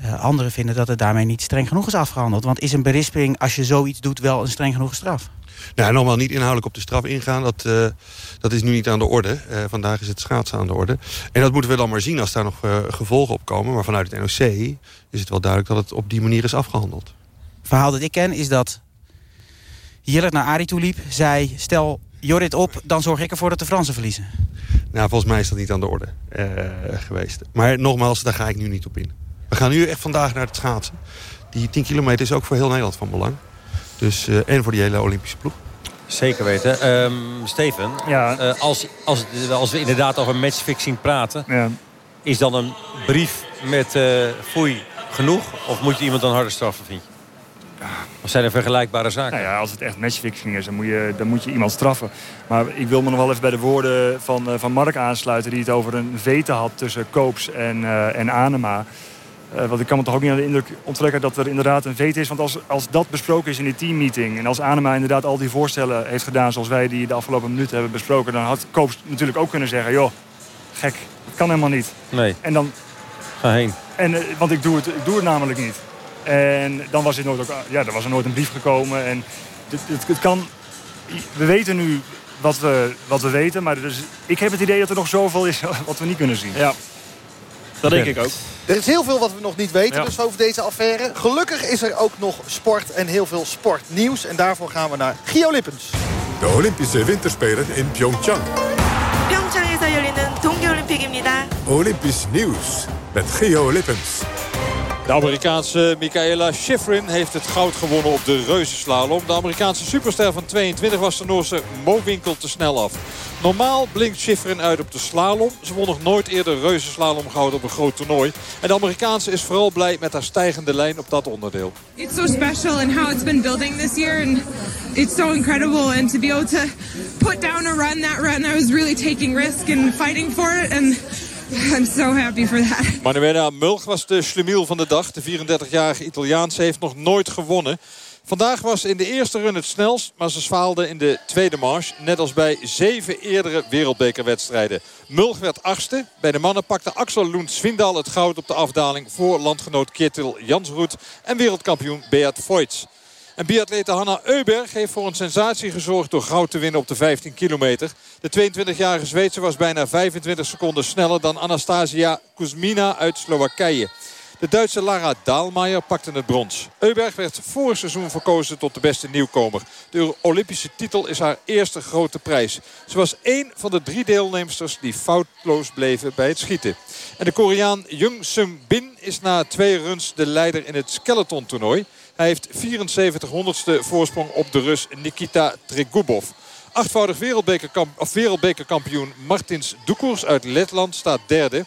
S26: uh, anderen vinden dat het daarmee niet streng genoeg is afgehandeld. Want is een berisping, als je zoiets doet, wel een streng genoeg straf?
S27: Nou, nogmaals, niet inhoudelijk op de straf ingaan. Dat, uh, dat is nu niet aan de orde. Uh, vandaag is het schaatsen aan de orde. En dat moeten we dan maar zien als daar nog gevolgen op komen. Maar vanuit het NOC is het wel duidelijk dat het op die manier is afgehandeld.
S26: Het verhaal dat ik ken is dat Jillet naar Ari toe liep. Zei, stel Jorrit op, dan zorg ik ervoor dat de Fransen verliezen.
S27: Nou, volgens mij is dat niet aan de orde geweest. Maar nogmaals, daar ga ik nu niet op in. We gaan nu echt vandaag naar het schaatsen. Die 10 kilometer is ook voor heel Nederland van belang. Dus, uh, en voor die hele Olympische ploeg.
S3: Zeker weten. Um, Steven,
S24: ja.
S3: uh, als, als, als we inderdaad over matchfixing praten...
S24: Ja.
S3: is dan een brief met uh, foei genoeg? Of moet je iemand dan harder straffen, vind je? Of zijn er vergelijkbare zaken?
S24: Nou ja, als het echt matchfixing is, dan moet, je, dan moet je iemand straffen. Maar ik wil me nog wel even bij de woorden van, van Mark aansluiten... die het over een vete had tussen Koops en, en Anema... Uh, want ik kan me toch ook niet aan de indruk onttrekken dat er inderdaad een veto is. Want als, als dat besproken is in die teammeeting... en als Anema inderdaad al die voorstellen heeft gedaan... zoals wij die de afgelopen minuten hebben besproken... dan had Koops natuurlijk ook kunnen zeggen... joh, gek, dat kan helemaal niet.
S3: Nee.
S24: En dan...
S3: Ga heen.
S24: En, uh, want ik doe, het, ik doe het namelijk niet. En dan was, het nooit ook, ja, er was er nooit een brief gekomen. En het, het, het kan... We weten nu wat we, wat we weten. Maar dus, ik heb het idee dat er nog zoveel is wat we niet kunnen zien.
S23: Ja. Dat denk ik ook.
S2: Er is heel veel wat we nog niet weten
S24: Ja.
S2: dus over deze affaire. Gelukkig is er ook nog sport en heel veel sportnieuws. En daarvoor gaan we naar Gio Lippens.
S1: De Olympische Winterspelen in Pyeongchang.
S20: 평창에서 열리는 동계올림픽입니다.
S1: Olympisch nieuws met Gio Lippens.
S28: De Amerikaanse Michaela Schifrin heeft het goud gewonnen op de reuzenslalom. De Amerikaanse superster van 22 was de Noorse Mo Winkel te snel af. Normaal blinkt Schifrin uit op de slalom. Ze won nog nooit eerder reuzenslalom goud op een groot toernooi. En de Amerikaanse is vooral blij met haar stijgende lijn op dat onderdeel.
S29: It's so special and how it's been building this year and it's so incredible and to be able to put down a run that run I was really taking risk and fighting for it and I'm so happy for that.
S28: Manuela Mulch was de schlemiel van de dag. De 34-jarige Italiaanse heeft nog nooit gewonnen. Vandaag was in de eerste run het snelst, maar ze zwaalde in de tweede marche. Net als bij zeven eerdere wereldbekerwedstrijden. Mulch werd achtste. Bij de mannen pakte Axel Lund Swindal het goud op de afdaling... voor landgenoot Ketil Jansroet en wereldkampioen Beat Voits. En biatlete Hanna Euberg heeft voor een sensatie gezorgd door goud te winnen op de 15 kilometer. De 22-jarige Zweedse was bijna 25 seconden sneller dan Anastasia Kuzmina uit Slowakije. De Duitse Lara Daalmeijer pakte het brons. Euberg werd vorig seizoen verkozen tot de beste nieuwkomer. De Olympische titel is haar eerste grote prijs. Ze was één van de drie deelnemsters die foutloos bleven bij het schieten. En de Koreaan Jung Sung Bin is na twee runs de leider in het skeleton toernooi. Hij heeft 74 honderdste voorsprong op de Rus Nikita Trigubov. Achtvoudig wereldbekerkamp wereldbekerkampioen Martins Doekers uit Letland staat derde.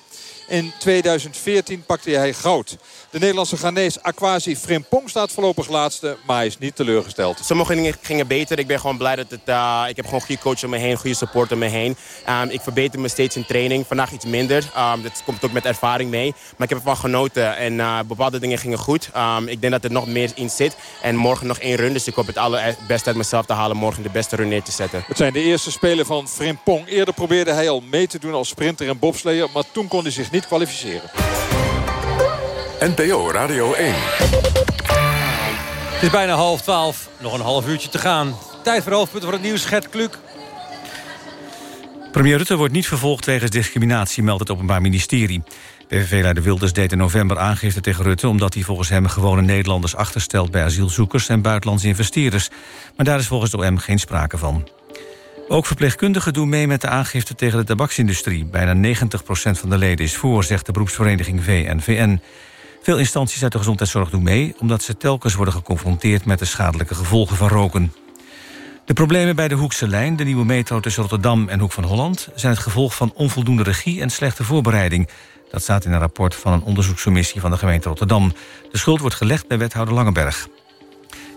S28: In 2014 pakte hij goud. De Nederlandse Ghanese Aquasi Frimpong staat voorlopig laatste, maar hij is niet teleurgesteld.
S30: Sommige dingen gingen beter. Ik ben gewoon blij dat het... Uh, ik heb gewoon goede coach om me heen, goede support om me heen. Um, ik verbeter me steeds in training. Vandaag iets minder. Um, dat komt ook met ervaring mee. Maar ik heb ervan genoten. En uh, bepaalde dingen gingen goed. Um, ik denk dat er nog meer in zit. En morgen nog één run. Dus ik hoop het allerbeste uit mezelf te halen. Morgen de beste run neer te zetten.
S28: Het zijn de eerste spelen van Frimpong. Eerder probeerde hij al mee te doen als sprinter en bobsleer. Maar toen kon hij zich niet kwalificeren.
S1: NPO Radio 1.
S3: Het is bijna half twaalf. Nog een half uurtje te gaan. Tijd voor hoofdpunten voor het nieuws. Gert Kluk.
S4: Premier Rutte wordt niet vervolgd wegens discriminatie, meldt het Openbaar Ministerie. PVV-leider Wilders deed in november aangifte tegen Rutte... omdat hij volgens hem gewone Nederlanders achterstelt bij asielzoekers... en buitenlandse investeerders. Maar daar is volgens de OM geen sprake van. Ook verpleegkundigen doen mee met de aangifte tegen de tabaksindustrie. Bijna 90% van de leden is voor, zegt de beroepsvereniging VNVN. Veel instanties uit de gezondheidszorg doen mee... omdat ze telkens worden geconfronteerd met de schadelijke gevolgen van roken. De problemen bij de Hoekse lijn, de nieuwe metro tussen Rotterdam en Hoek van Holland... zijn het gevolg van onvoldoende regie en slechte voorbereiding. Dat staat in een rapport van een onderzoekscommissie van de gemeente Rotterdam. De schuld wordt gelegd bij wethouder Langenberg.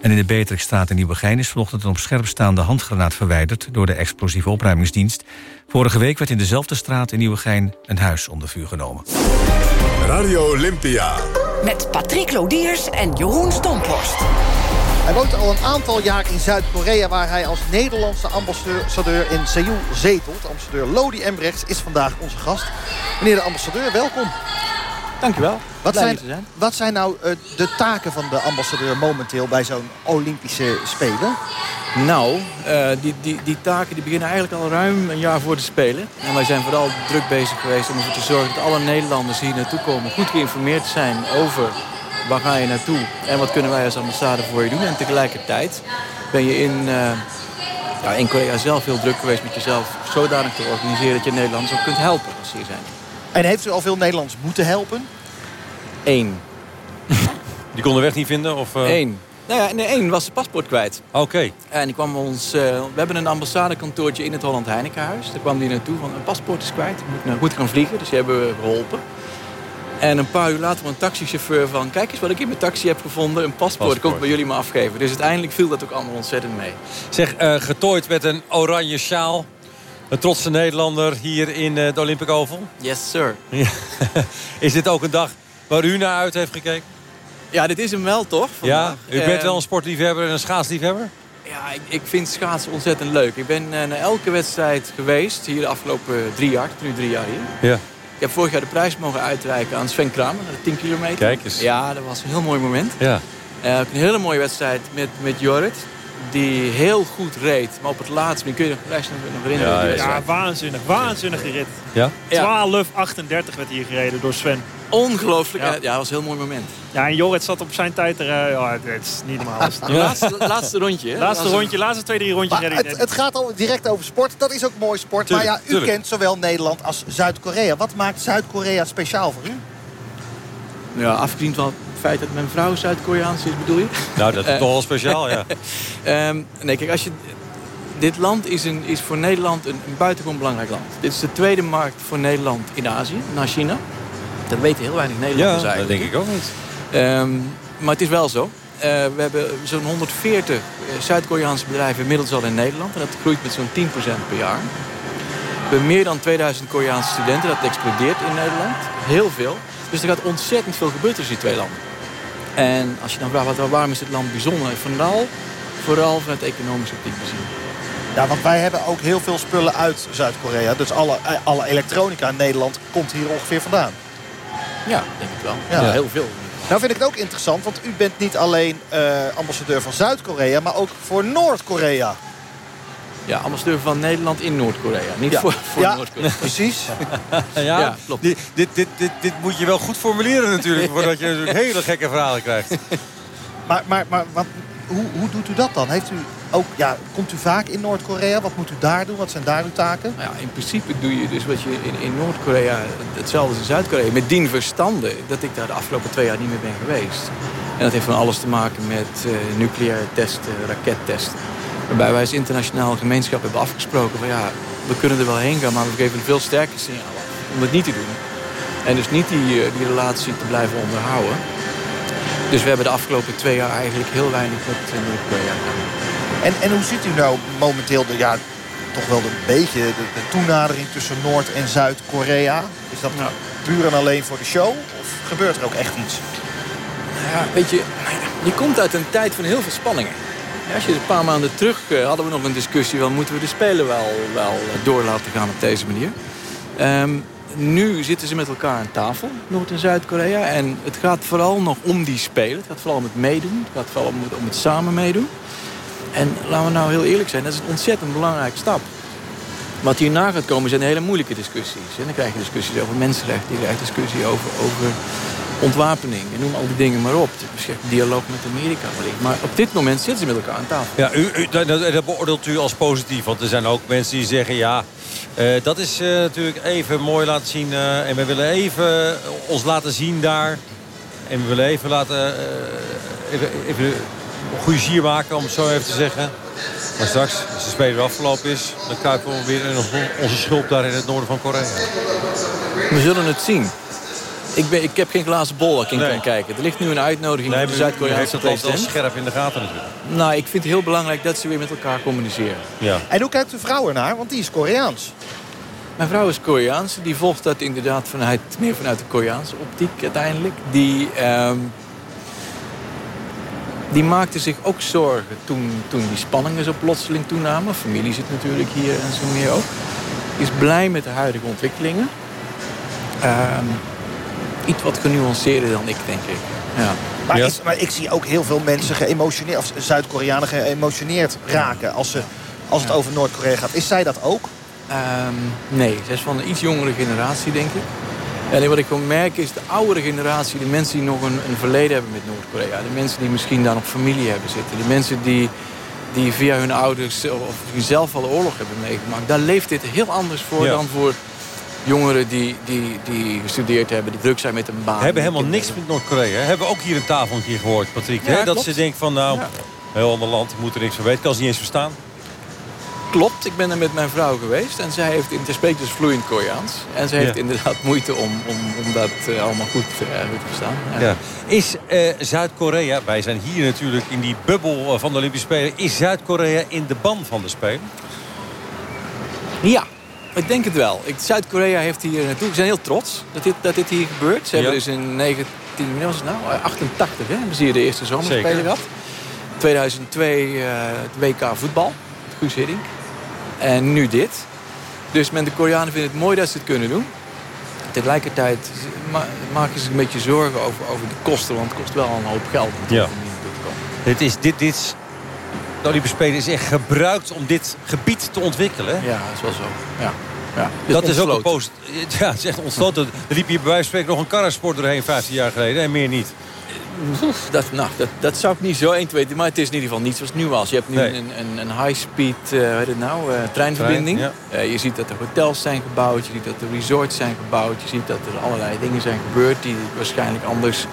S4: En in de Beatrixstraat in Nieuwegein is vanochtend een op scherp staande handgranaat verwijderd door de explosieve opruimingsdienst. Vorige week werd in dezelfde straat in Nieuwegein een huis onder vuur genomen.
S1: Radio Olympia.
S20: Met Patrick Lodiers en Jeroen Stomphorst.
S2: Hij woont al een aantal jaar in Zuid-Korea... waar hij als Nederlandse ambassadeur in Seoul zetelt. Ambassadeur Lodi Embrechts is vandaag onze gast. Meneer de ambassadeur, welkom.
S31: Dankjewel.
S2: Wat
S31: Blij
S2: zijn, wat zijn nou eh, de taken van de ambassadeur momenteel... bij zo'n Olympische Spelen?
S31: Nou, eh, die, die, die taken die beginnen eigenlijk al ruim een jaar voor de Spelen. En wij zijn vooral druk bezig geweest om ervoor te zorgen... dat alle Nederlanders die hier naartoe komen goed geïnformeerd zijn over... waar ga je naartoe en wat kunnen wij als ambassade voor je doen. En tegelijkertijd ben je in, eh, ja, in Korea zelf heel druk geweest met jezelf... zodanig te organiseren dat je Nederlanders ook kunt helpen als ze hier zijn.
S2: En heeft u al veel Nederlands moeten helpen?
S31: Eén.
S3: Die kon de weg niet vinden? Of, eh?
S31: Eén. Nou ja, nee, één was zijn paspoort kwijt.
S3: Oké.
S31: En die kwam ons, eh, we hebben een ambassadekantoortje in het Holland Heinekenhuis. Daar kwam die naartoe van een paspoort is kwijt. Moet nou goed gaan vliegen, dus die hebben we geholpen. En een paar uur later een taxichauffeur van... kijk eens wat ik in mijn taxi heb gevonden. Een paspoort,
S3: Paspoort.
S31: kom ik bij jullie maar afgeven. Dus uiteindelijk viel dat ook allemaal ontzettend mee.
S3: Zeg, eh, getooid met een oranje sjaal. Een trotse Nederlander hier in eh, de Olympic Oval.
S31: Yes, sir.
S3: Ja. is dit ook een dag waar u naar uit heeft gekeken?
S31: Ja, dit is hem wel, toch?
S3: Ja, u bent
S31: Eh,
S3: wel een sportliefhebber en een schaatsliefhebber?
S31: Ja, ik, ik vind schaatsen ontzettend leuk. Ik ben eh, naar elke wedstrijd geweest. Hier de afgelopen drie jaar. Ik ben nu drie jaar hier.
S3: Ja.
S31: Ik heb vorig jaar de prijs mogen uitreiken aan Sven Kramer. naar De 10 kilometer.
S3: Kijk eens.
S31: Ja, dat was een heel mooi moment.
S3: Ja.
S31: Ook een hele mooie wedstrijd met, met Jorrit. Die heel goed reed. Maar op het laatste moment kun je nog, prijs nog, herinneren.
S3: Ja, ja.
S23: Ja, waanzinnig. Waanzinnige rit.
S3: Ja?
S23: 12.38 werd hier gereden door Sven.
S31: Ongelooflijk.
S23: Ja.
S31: Ja, ja dat was een heel mooi moment.
S23: Ja, en Jorrit zat op zijn tijd er... eh, ja, het is niet normaal.
S31: Ja. Laatste, laatste rondje. hè?
S23: Laatste rondje, laatste twee, drie rondjes
S2: het, het gaat al direct over sport. Dat is ook mooi sport.
S3: Tuurlijk,
S2: maar ja, u
S3: tuurlijk.
S2: kent zowel Nederland als Zuid-Korea. Wat maakt Zuid-Korea speciaal voor u?
S31: Ja, afgezien van feit dat mijn vrouw Zuid-Koreaans is, bedoel je?
S3: Nou, dat is
S31: Eh.
S3: toch wel speciaal, ja.
S31: Ehm, nee, kijk, als je... Dit land is, een, is voor Nederland een, een buitengewoon belangrijk land. Dit is de tweede markt voor Nederland in Azië, na China. Dat weten heel weinig Nederlanders
S3: Ja, dat
S31: eigenlijk.
S3: denk ik ook niet.
S31: Ehm, maar het is wel zo. Eh, we hebben zo'n 140 eh, Zuid-Koreaanse bedrijven inmiddels al in Nederland. En dat groeit met zo'n 10% per jaar. We hebben meer dan 2000 Koreaanse studenten. Dat explodeert in Nederland. Heel veel. Dus er gaat ontzettend veel gebeuren tussen die twee landen. En als je dan vraagt wat- waarom is dit land bijzonder? Vooral, vooral vanuit economische optiek bezien.
S2: Ja, want wij hebben ook heel veel spullen uit Zuid-Korea. Dus alle, eh, alle elektronica in Nederland komt hier ongeveer vandaan.
S31: Ja, denk ik wel.
S2: Ja.
S31: Ja. Heel veel.
S2: Nou vind ik het ook interessant, want u bent niet alleen eh, ambassadeur van Zuid-Korea... maar ook voor Noord-Korea.
S31: Ja, ambassadeur van Nederland in Noord-Korea. Niet
S2: Ja.
S31: voor, voor
S2: Ja,
S31: Noord-Korea.
S2: precies.
S3: ja,
S31: Ja, klopt.
S3: Dit, dit, dit, dit, dit moet je wel goed formuleren natuurlijk... voordat je natuurlijk hele gekke verhalen krijgt.
S2: Maar, maar, maar wat, hoe, hoe doet u dat dan? Heeft u ook, ja, komt u vaak in Noord-Korea? Wat moet u daar doen? Wat zijn daar uw taken?
S31: Nou ja, in principe doe je dus wat je in, in Noord-Korea, hetzelfde als in Zuid-Korea. Met dien verstande dat ik daar de afgelopen twee jaar niet meer ben geweest. En dat heeft van alles te maken met eh, nucleaire testen, rakettesten. Waarbij wij als internationale gemeenschap hebben afgesproken van ja, we kunnen er wel heen gaan, maar we geven een veel sterker signaal om dat niet te doen. En dus niet die, eh, die relatie te blijven onderhouden. Dus we hebben de afgelopen twee jaar eigenlijk heel weinig met eh, Noord-Korea gedaan.
S2: En, en hoe ziet u nou momenteel de, ja, toch wel een beetje de, de toenadering tussen Noord- en Zuid-Korea? Is dat
S31: Nou.
S2: puur en alleen voor de show? Of gebeurt er ook echt iets?
S31: Ja, weet je, je komt uit een tijd van heel veel spanningen. Als je een paar maanden terug eh, hadden we nog een discussie... wel moeten we de Spelen wel, wel door laten gaan op deze manier. Ehm, nu zitten ze met elkaar aan tafel, Noord- en Zuid-Korea. En het gaat vooral nog om die Spelen. Het gaat vooral om het meedoen. Het gaat vooral om het, om het samen meedoen. En laten we nou heel eerlijk zijn, dat is een ontzettend belangrijke stap. Wat hierna gaat komen zijn hele moeilijke discussies. En dan krijg je discussies over mensenrechten. Je krijgt discussie over, over ontwapening. En noem al die dingen maar op. Misschien dialoog met Amerika wellicht. Maar op dit moment zitten ze met elkaar aan tafel.
S3: Ja, u, u, dat, dat beoordeelt u als positief. Want er zijn ook mensen die zeggen... ja, eh, dat is eh, natuurlijk even mooi laten zien. eh, en we willen even ons laten zien daar. En we willen even laten... even, even een goede sier maken, om het zo even te zeggen. Maar straks, als de speler afgelopen is... dan kruipen we weer in onze schulp daar in het noorden van Korea.
S31: We zullen het zien. Ik, ben, ik heb geen glazen bol waar ik in kan kijken. Er ligt nu een uitnodiging
S3: Nee,
S31: voor de Zuid-Koreaanse
S3: wel
S31: president.
S3: scherp in de gaten natuurlijk.
S31: Nou, ik vind het heel belangrijk dat ze weer met elkaar communiceren.
S3: Ja.
S2: En hoe kijkt uw vrouw ernaar? Want die is Koreaans.
S31: Mijn vrouw is Koreaans. Die volgt dat inderdaad vanuit, meer vanuit de Koreaanse optiek uiteindelijk. Die, ehm, die maakte zich ook zorgen toen, toen die spanningen zo plotseling toenamen. Familie zit natuurlijk hier en zo meer ook. Die is blij met de huidige ontwikkelingen. Ehm, iets wat genuanceerder dan ik, denk ik. Ja.
S2: Maar, is, maar ik zie ook heel veel mensen geëmotioneerd, of Zuid-Koreanen geëmotioneerd raken als, ze, als het over Noord-Korea gaat. Is zij dat ook?
S31: Ehm, nee, zij is van een iets jongere generatie, denk ik. En wat ik gewoon merk is de oudere generatie, de mensen die nog een, een verleden hebben met Noord-Korea. De mensen die misschien daar nog familie hebben zitten. De mensen die, die via hun ouders of zelf al de oorlog hebben meegemaakt. Daar leeft dit heel anders voor
S3: Ja.
S31: dan voor jongeren die, die, die gestudeerd hebben, die druk zijn met een baan.
S3: hebben helemaal niks met Noord-Korea. Hebben we ook hier een tafel een keer gehoord, Patrick.
S31: Ja,
S3: hè? Dat
S31: klopt.
S3: ze denken van, nou, heel ander land, ik moet er niks van weten. Ik kan ze niet eens verstaan.
S31: Klopt, ik ben er met mijn vrouw geweest. En zij heeft, zij spreekt dus vloeiend Koreaans. En zij heeft
S3: Ja.
S31: inderdaad moeite om, om, om dat eh, allemaal goed, eh, goed te verstaan. Ja.
S3: Ja. Is eh, Zuid-Korea, wij zijn hier natuurlijk in die bubbel van de Olympische Spelen... is Zuid-Korea in de ban van de Spelen?
S31: Ja, ik denk het wel. Zuid-Korea heeft hier naartoe. Ze zijn heel trots dat dit, dat dit hier gebeurt. Ze hebben
S3: Ja.
S31: dus in 19, wanneer was het nou? Eh, 88 hè? hebben ze hier de eerste zomerspelen gehad. 2002 eh, het WK voetbal. met Guus Hiddink. En nu dit. Dus men, de Koreanen vinden het mooi dat ze het kunnen doen. Tegelijkertijd ma- maken ze zich een beetje zorgen over, over de kosten. Want het kost wel een hoop geld.
S3: Ja. Dit is, dit, dit, is- de Olympische Spelen is echt gebruikt om dit gebied te ontwikkelen.
S31: Ja, dat is wel zo. Ja. Ja.
S3: Dat is ook een post. Ja, het is echt ontsloten. Er liep hier bij wijze van spreken nog een karrensport doorheen 15 jaar geleden en meer niet.
S31: Dat, nou, dat, dat zou ik niet zo 1, 2, 3, maar het is in ieder geval niet zoals het nu was. Je hebt nu
S3: Nee.
S31: een, een, een high-speed het nou, eh, treinverbinding.
S3: Trein,
S31: Eh, je ziet dat er hotels zijn gebouwd, je ziet dat er resorts zijn gebouwd. Je ziet dat er allerlei dingen zijn gebeurd die waarschijnlijk anders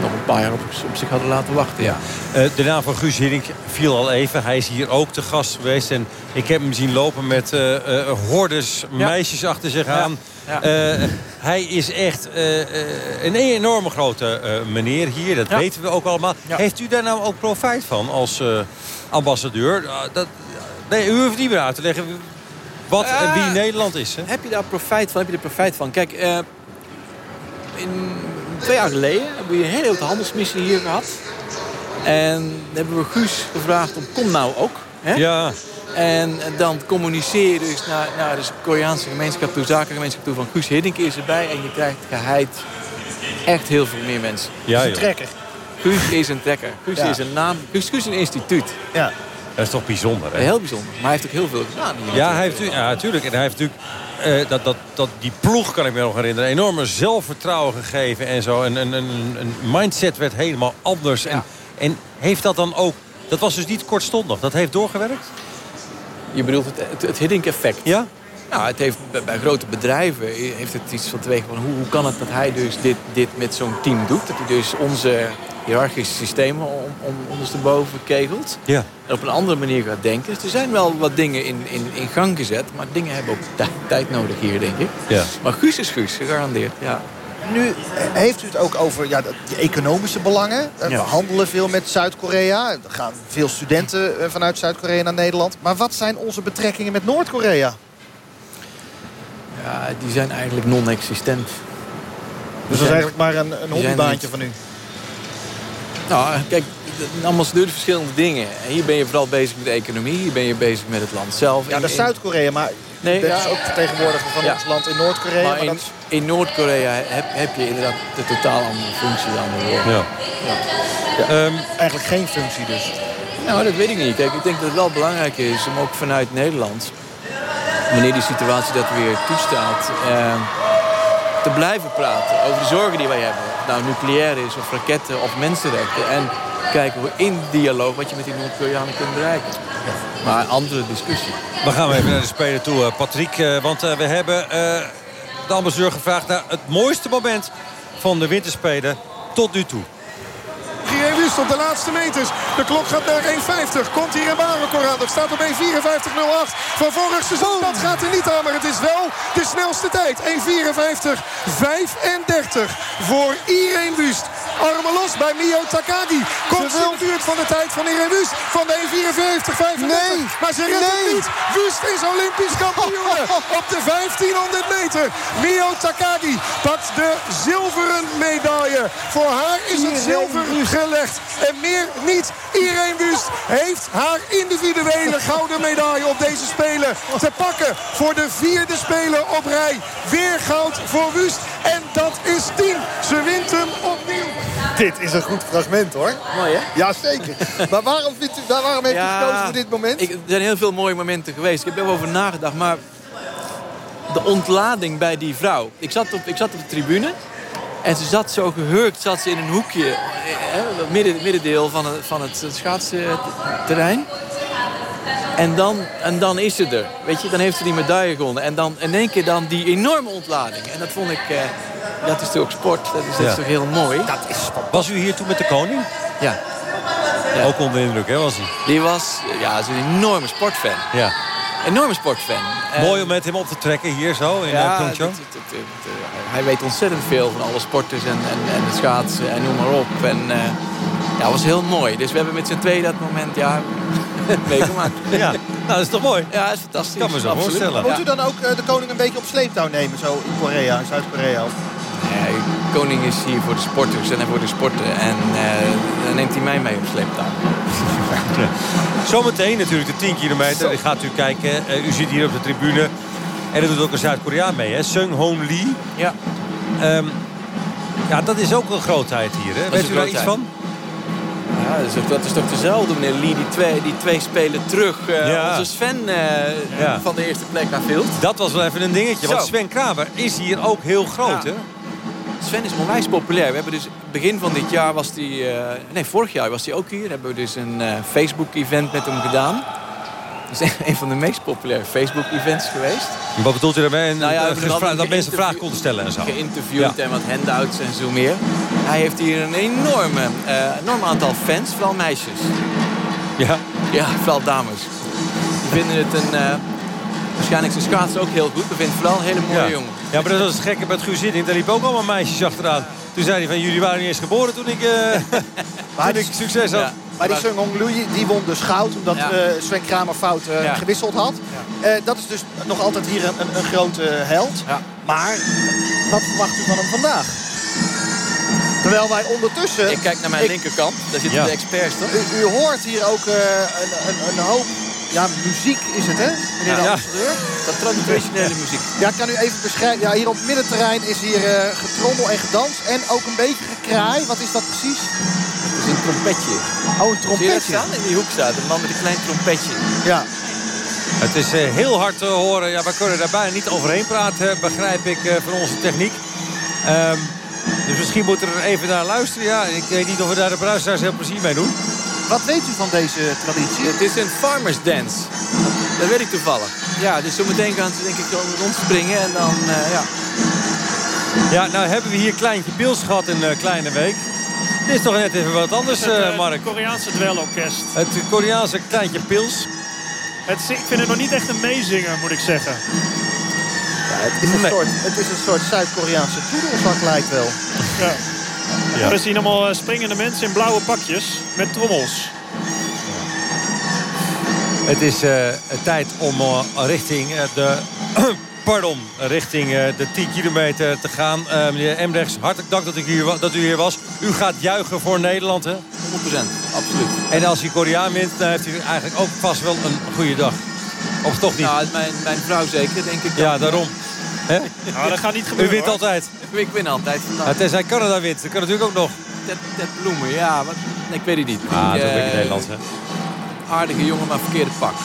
S31: nog een paar jaar op, op zich hadden laten wachten. Ja.
S3: Eh, de naam van Guus Hiddink viel al even. Hij is hier ook te gast geweest. En ik heb hem zien lopen met eh, eh, hordes meisjes achter zich aan.
S31: Ja.
S3: Hij is echt een enorme grote meneer hier. Dat weten we ook allemaal. Heeft u daar nou ook profijt van als ambassadeur? Ah, dat, nee, u hoeft niet meer uit te leggen wat en wie Nederland is. Hè?
S31: Heb je daar profijt van? Heb je er profijt van? Kijk, in, twee jaar geleden hebben we een hele grote handelsmissie hier gehad. En hebben we Guus gevraagd om kom nou ook. Hè?
S3: Ja.
S31: En dan communiceer je dus naar, naar de Koreaanse gemeenschap toe, zakengemeenschap toe van Guus Hiddink is erbij. En je krijgt geheid echt heel veel meer mensen.
S3: Ja,
S2: een trekker.
S31: Guus is een trekker. Guus
S2: Ja.
S31: is een naam. Guus, Guus is een instituut.
S2: Ja.
S3: Dat is toch bijzonder, hè?
S31: Heel bijzonder. Maar hij heeft ook heel veel gedaan. hier
S3: Ja, hij heeft, ja, natuurlijk. En hij heeft natuurlijk... eh, dat, dat, dat, die ploeg, kan ik me nog herinneren, enorme zelfvertrouwen gegeven en zo. En een, een, een mindset werd helemaal anders. En, en heeft dat dan ook... Dat was dus niet kortstondig. Dat heeft doorgewerkt?
S31: Je bedoelt het, het, het Hiddink-effect?
S3: Ja.
S31: Nou, het heeft, bij, grote bedrijven heeft het iets van teweeg van hoe, hoe kan het dat hij dus dit, dit met zo'n team doet. Dat hij dus onze hiërarchische systemen om, om, ondersteboven kegelt.
S3: Ja.
S31: En op een andere manier gaat denken. Dus er zijn wel wat dingen in, in, in gang gezet. Maar dingen hebben ook tij- tijd nodig hier, denk ik.
S3: Ja.
S31: Maar Guus is Guus, gegarandeerd. Ja.
S2: Nu eh, heeft u het ook over ja, de economische belangen. Eh, We
S31: Ja.
S2: handelen veel met Zuid-Korea. Er gaan veel studenten eh, vanuit Zuid-Korea naar Nederland. Maar wat zijn onze betrekkingen met Noord-Korea?
S31: Ja, die zijn eigenlijk non-existent.
S2: Dus dat is eigenlijk maar een, een hobbybaantje van u.
S31: Nou, kijk, een ambassadeur doet verschillende dingen. En hier ben je vooral bezig met de economie. Hier ben je bezig met het land zelf.
S2: Ja, dat is
S31: en-
S2: Zuid-Korea. Maar
S31: Nee, ja.
S2: dus ook vertegenwoordiger van
S31: Ja.
S2: ons land in Noord-Korea.
S31: Maar
S2: Maar
S31: in,
S2: dat is-
S31: in Noord-Korea heb, heb je inderdaad de totaal andere functie dan de
S3: Ja. Ehm,
S2: eigenlijk geen functie dus.
S31: Nou, dat weet ik niet. Kijk, ik denk dat het wel belangrijk is om ook vanuit Nederland... wanneer die situatie dat weer toestaat... eh, te blijven praten over de zorgen die wij hebben. Of nou nucleair is, of raketten, of mensenrechten. En kijken we in dialoog wat je met die Noord-Koreanen kunt bereiken. Maar een andere discussie.
S3: we gaan even naar de speler toe, eh, Patrick. eh, want eh, we hebben de ambassadeur gevraagd naar het mooiste moment van de winterspelen tot nu toe.
S7: Wust op de laatste meters. De klok gaat naar 1.50. Komt hier een warenrecord aan. Dat staat op 1.54.08 van vorig seizoen. Dat gaat er niet aan, maar het is wel de snelste tijd. 1.54.35 voor Irene Wust. Armen los bij Mio Takagi. Komt ze buurt van de tijd van Irene Wust. Van de 1.54.35. Nee. Maar ze redt het niet. Wust is Olympisch kampioen. Op de 1500 meter. Mio Takagi pakt de zilveren medaille. Voor haar is het zilver gelegd. En meer niet. Irene Wust heeft haar individuele gouden medaille op deze Spelen te pakken. Voor de vierde Spelen op rij. Weer goud voor Wust. En dat is 10. Ze wint hem opnieuw.
S2: Dit is een goed fragment hoor.
S31: Mooi hè?
S2: Ja, zeker. maar waarom, vindt u, waarom heeft u gekozen voor dit moment?
S31: Ik, er zijn heel veel mooie momenten geweest. Ik heb er over nagedacht. Maar de ontlading bij die vrouw. Ik zat op, ik zat op de tribune. En ze zat zo gehurkt, zat ze in een hoekje, eh, het midden, middendeel van het, van het schaatsterrein. En dan, en dan is ze er. Weet je, dan heeft ze die medaille gewonnen. En dan in één keer dan die enorme ontlading. En dat vond ik, eh, dat is toch ook sport. Dat is, dat is
S3: Ja.
S31: toch heel mooi.
S2: Dat is
S3: Was u hier toen met de koning?
S31: Ja.
S3: Ook onder de indruk, hè, was hij?
S31: Die was, ja, is een enorme sportfan.
S3: Ja.
S31: Enorme sportfan.
S3: Mooi om met hem op te trekken hier zo in
S31: ja,
S3: ja,
S31: het- het- het- het, eh, hij weet ontzettend veel van alle sporters en, en, en het schaatsen en noem maar op. En eh, ja, het was heel mooi. Dus we hebben met z'n tweeën dat moment ja, meegemaakt.
S3: Ja, nou dat is toch mooi?
S31: Ja, dat is fantastisch.
S3: Kan me zo
S31: Absoluut.
S3: voorstellen.
S2: Moet
S31: Ja.
S2: u dan ook eh, de koning een beetje op sleeptouw nemen? Zo in Korea, in Zuid-Korea?
S31: Nee, koning is hier voor de sporters en voor de sporten. En eh, dan neemt hij mij mee op sleeptouw.
S3: Zometeen natuurlijk de 10 kilometer. Ik ga u kijken. Eh, u zit hier op de tribune. En er doet ook een Zuid-Koreaan mee, hè? Sung Hoon Lee.
S31: Ja.
S3: Ehm, ja, dat is ook een grootheid hier, hè? Weet u daar iets van?
S31: Ja, dat is, toch- dat is toch dezelfde, meneer Lee. Die twee, die twee spelen terug. eh,
S3: Ja.
S31: Onze Sven
S3: Ja.
S31: van de eerste plek naar Vilt.
S3: Dat was wel even een dingetje. Want. Sven Kramer is hier ook heel groot,
S31: Ja.
S3: hè?
S31: Sven is onwijs populair. We hebben dus begin van dit jaar was hij... eh, nee, vorig jaar was hij ook hier. Hebben we dus een eh, Facebook-event met hem gedaan. Dat is een van de meest populaire Facebook-events geweest.
S3: Wat bedoelt u daarmee?
S31: Nou ja,
S3: dat mensen vragen konden stellen en zo.
S31: Geïnterviewd
S3: Ja.
S31: en wat handouts en zo meer. Hij heeft hier een enorme, eh, enorm aantal fans, vooral meisjes.
S3: Ja.
S31: Ja, vooral dames. Die vinden het een... waarschijnlijk zijn schaatsen ook heel goed. We vinden vooral een hele mooie
S3: Ja.
S31: jongen.
S3: Ja, maar dat was het gekke met Guus Hiddink. Daar liepen ook allemaal meisjes achteraan. Toen zei hij van, jullie waren niet eens geboren toen ik, eh, toen ik succes had.
S31: Ja.
S2: Maar die Sung Hong Lee die won dus goud omdat
S31: Ja.
S2: eh, Sven Kramer fout eh,
S31: Ja.
S2: gewisseld had. Eh, dat is dus nog altijd hier een, een, een grote held.
S31: Ja.
S2: Maar wat verwacht u van hem vandaag? Terwijl wij ondertussen...
S31: Ik kijk naar mijn
S2: Ik-
S31: linkerkant. Daar zitten
S3: Ja.
S31: de experts, toch?
S2: U, u hoort hier ook eh, een, een, een hoop... Ja, muziek is het, hè, meneer de
S31: Ja.
S2: ambassadeur?
S31: Dat traditionele muziek.
S2: Ja, kan u even beschrijven? Ja, hier op het middenterrein is hier eh, getrommel en gedans. En ook een beetje gekraai. Wat is dat precies?
S31: Het is een trompetje.
S2: Oh, een
S31: Zie je dat
S2: trompetje.
S31: staan? In die hoek staat een man met een klein trompetje.
S2: Ja.
S3: Het is eh, heel hard te horen. Ja, we kunnen daar bijna niet overheen praten, begrijp ik, eh, van onze techniek. Ehm, dus misschien moeten we er even naar luisteren. Ja, ik weet niet of we daar de bruisaars heel plezier mee doen.
S2: Wat weet u van deze traditie?
S31: Het is een farmers dance. Dat weet ik toevallig. Ja, dus zometeen gaan ze denk ik rondspringen en dan, eh, ja.
S3: Ja, nou hebben we hier Kleintje Pils gehad een eh, kleine week. Dit is toch net even wat anders,
S23: Het
S3: eh, Mark.
S23: Koreaanse dwelorkest.
S3: Het Koreaanse Kleintje Pils.
S23: Het, ik vind het nog niet echt een meezinger, moet ik zeggen.
S2: Ja, het is een
S3: Nee.
S2: soort, het is een soort Zuid-Koreaanse toedelzak lijkt wel.
S23: Ja.
S3: Ja.
S23: We zien allemaal eh, springende mensen in blauwe pakjes met trommels.
S3: Het is eh, tijd om eh, richting de... Pardon, richting eh, de 10 kilometer te gaan. Eh, meneer Emrechts, hartelijk dank dat, ik hier, wa- dat u hier was. U gaat juichen voor Nederland, hè?
S31: 100%, absoluut.
S3: En als hij Koreaan wint, dan heeft hij eigenlijk ook vast wel een goede dag. Of toch niet?
S31: Nou, mijn, mijn vrouw zeker, denk ik. dan.
S3: ja, daarom. Hè?
S23: Nou, dat gaat niet
S3: U
S23: gebeuren
S3: wint
S23: hoor.
S3: altijd.
S31: Ik win altijd vandaag.
S3: Ja, tenzij Canada wint. Dat kan natuurlijk ook nog.
S31: Ted, Ted Bloemen, ja. Wat, nee, ik weet het niet.
S3: Ah,
S31: Ik,
S3: dat is ook een
S31: eh,
S3: Nederlands, hè?
S31: Aardige jongen, maar verkeerde pak.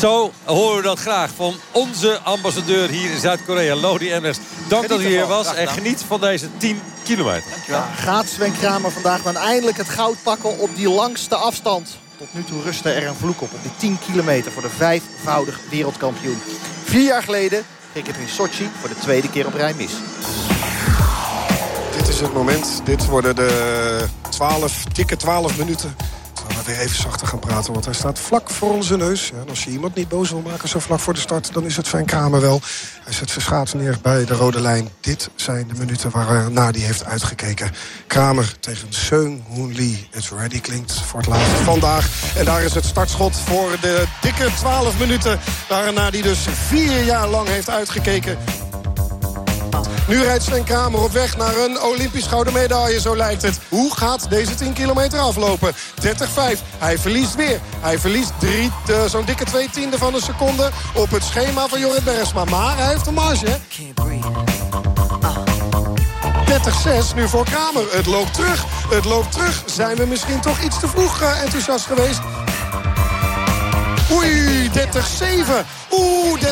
S3: Zo horen we dat graag van onze ambassadeur hier in Zuid-Korea, Lodi Emers. Dank dat u hier was en geniet van deze 10 kilometer.
S2: Ja, gaat Sven Kramer vandaag dan eindelijk het goud pakken op die langste afstand? Tot nu toe rustte er een vloek op, op die 10 kilometer voor de vijfvoudig wereldkampioen. Vier jaar geleden ging het in Sochi voor de tweede keer op rij mis.
S7: Dit is is het moment. Dit worden de 12, dikke 12 minuten. Weer even zachter gaan praten, want hij staat vlak voor onze neus. En als je iemand niet boos wil maken zo vlak voor de start... dan is het Fijn Kramer wel. Hij zet zijn schaats neer bij de rode lijn. Dit zijn de minuten waarna hij heeft uitgekeken. Kramer tegen Seung Hoon Lee. It's ready klinkt voor het laatst vandaag. En daar is het startschot voor de dikke 12 minuten... waarna hij dus vier jaar lang heeft uitgekeken... Nu rijdt Sven Kramer op weg naar een Olympisch gouden medaille, zo lijkt het. Hoe gaat deze 10 kilometer aflopen? 30-5. Hij verliest weer. Hij verliest uh, zo'n dikke twee tiende van een seconde op het schema van Jorrit Bergsma. Maar hij heeft een marge, hè? 30-6 nu voor Kramer. Het loopt terug. Het loopt terug. Zijn we misschien toch iets te vroeg uh, enthousiast geweest? Oei, 30-7. Oeh, 30-7.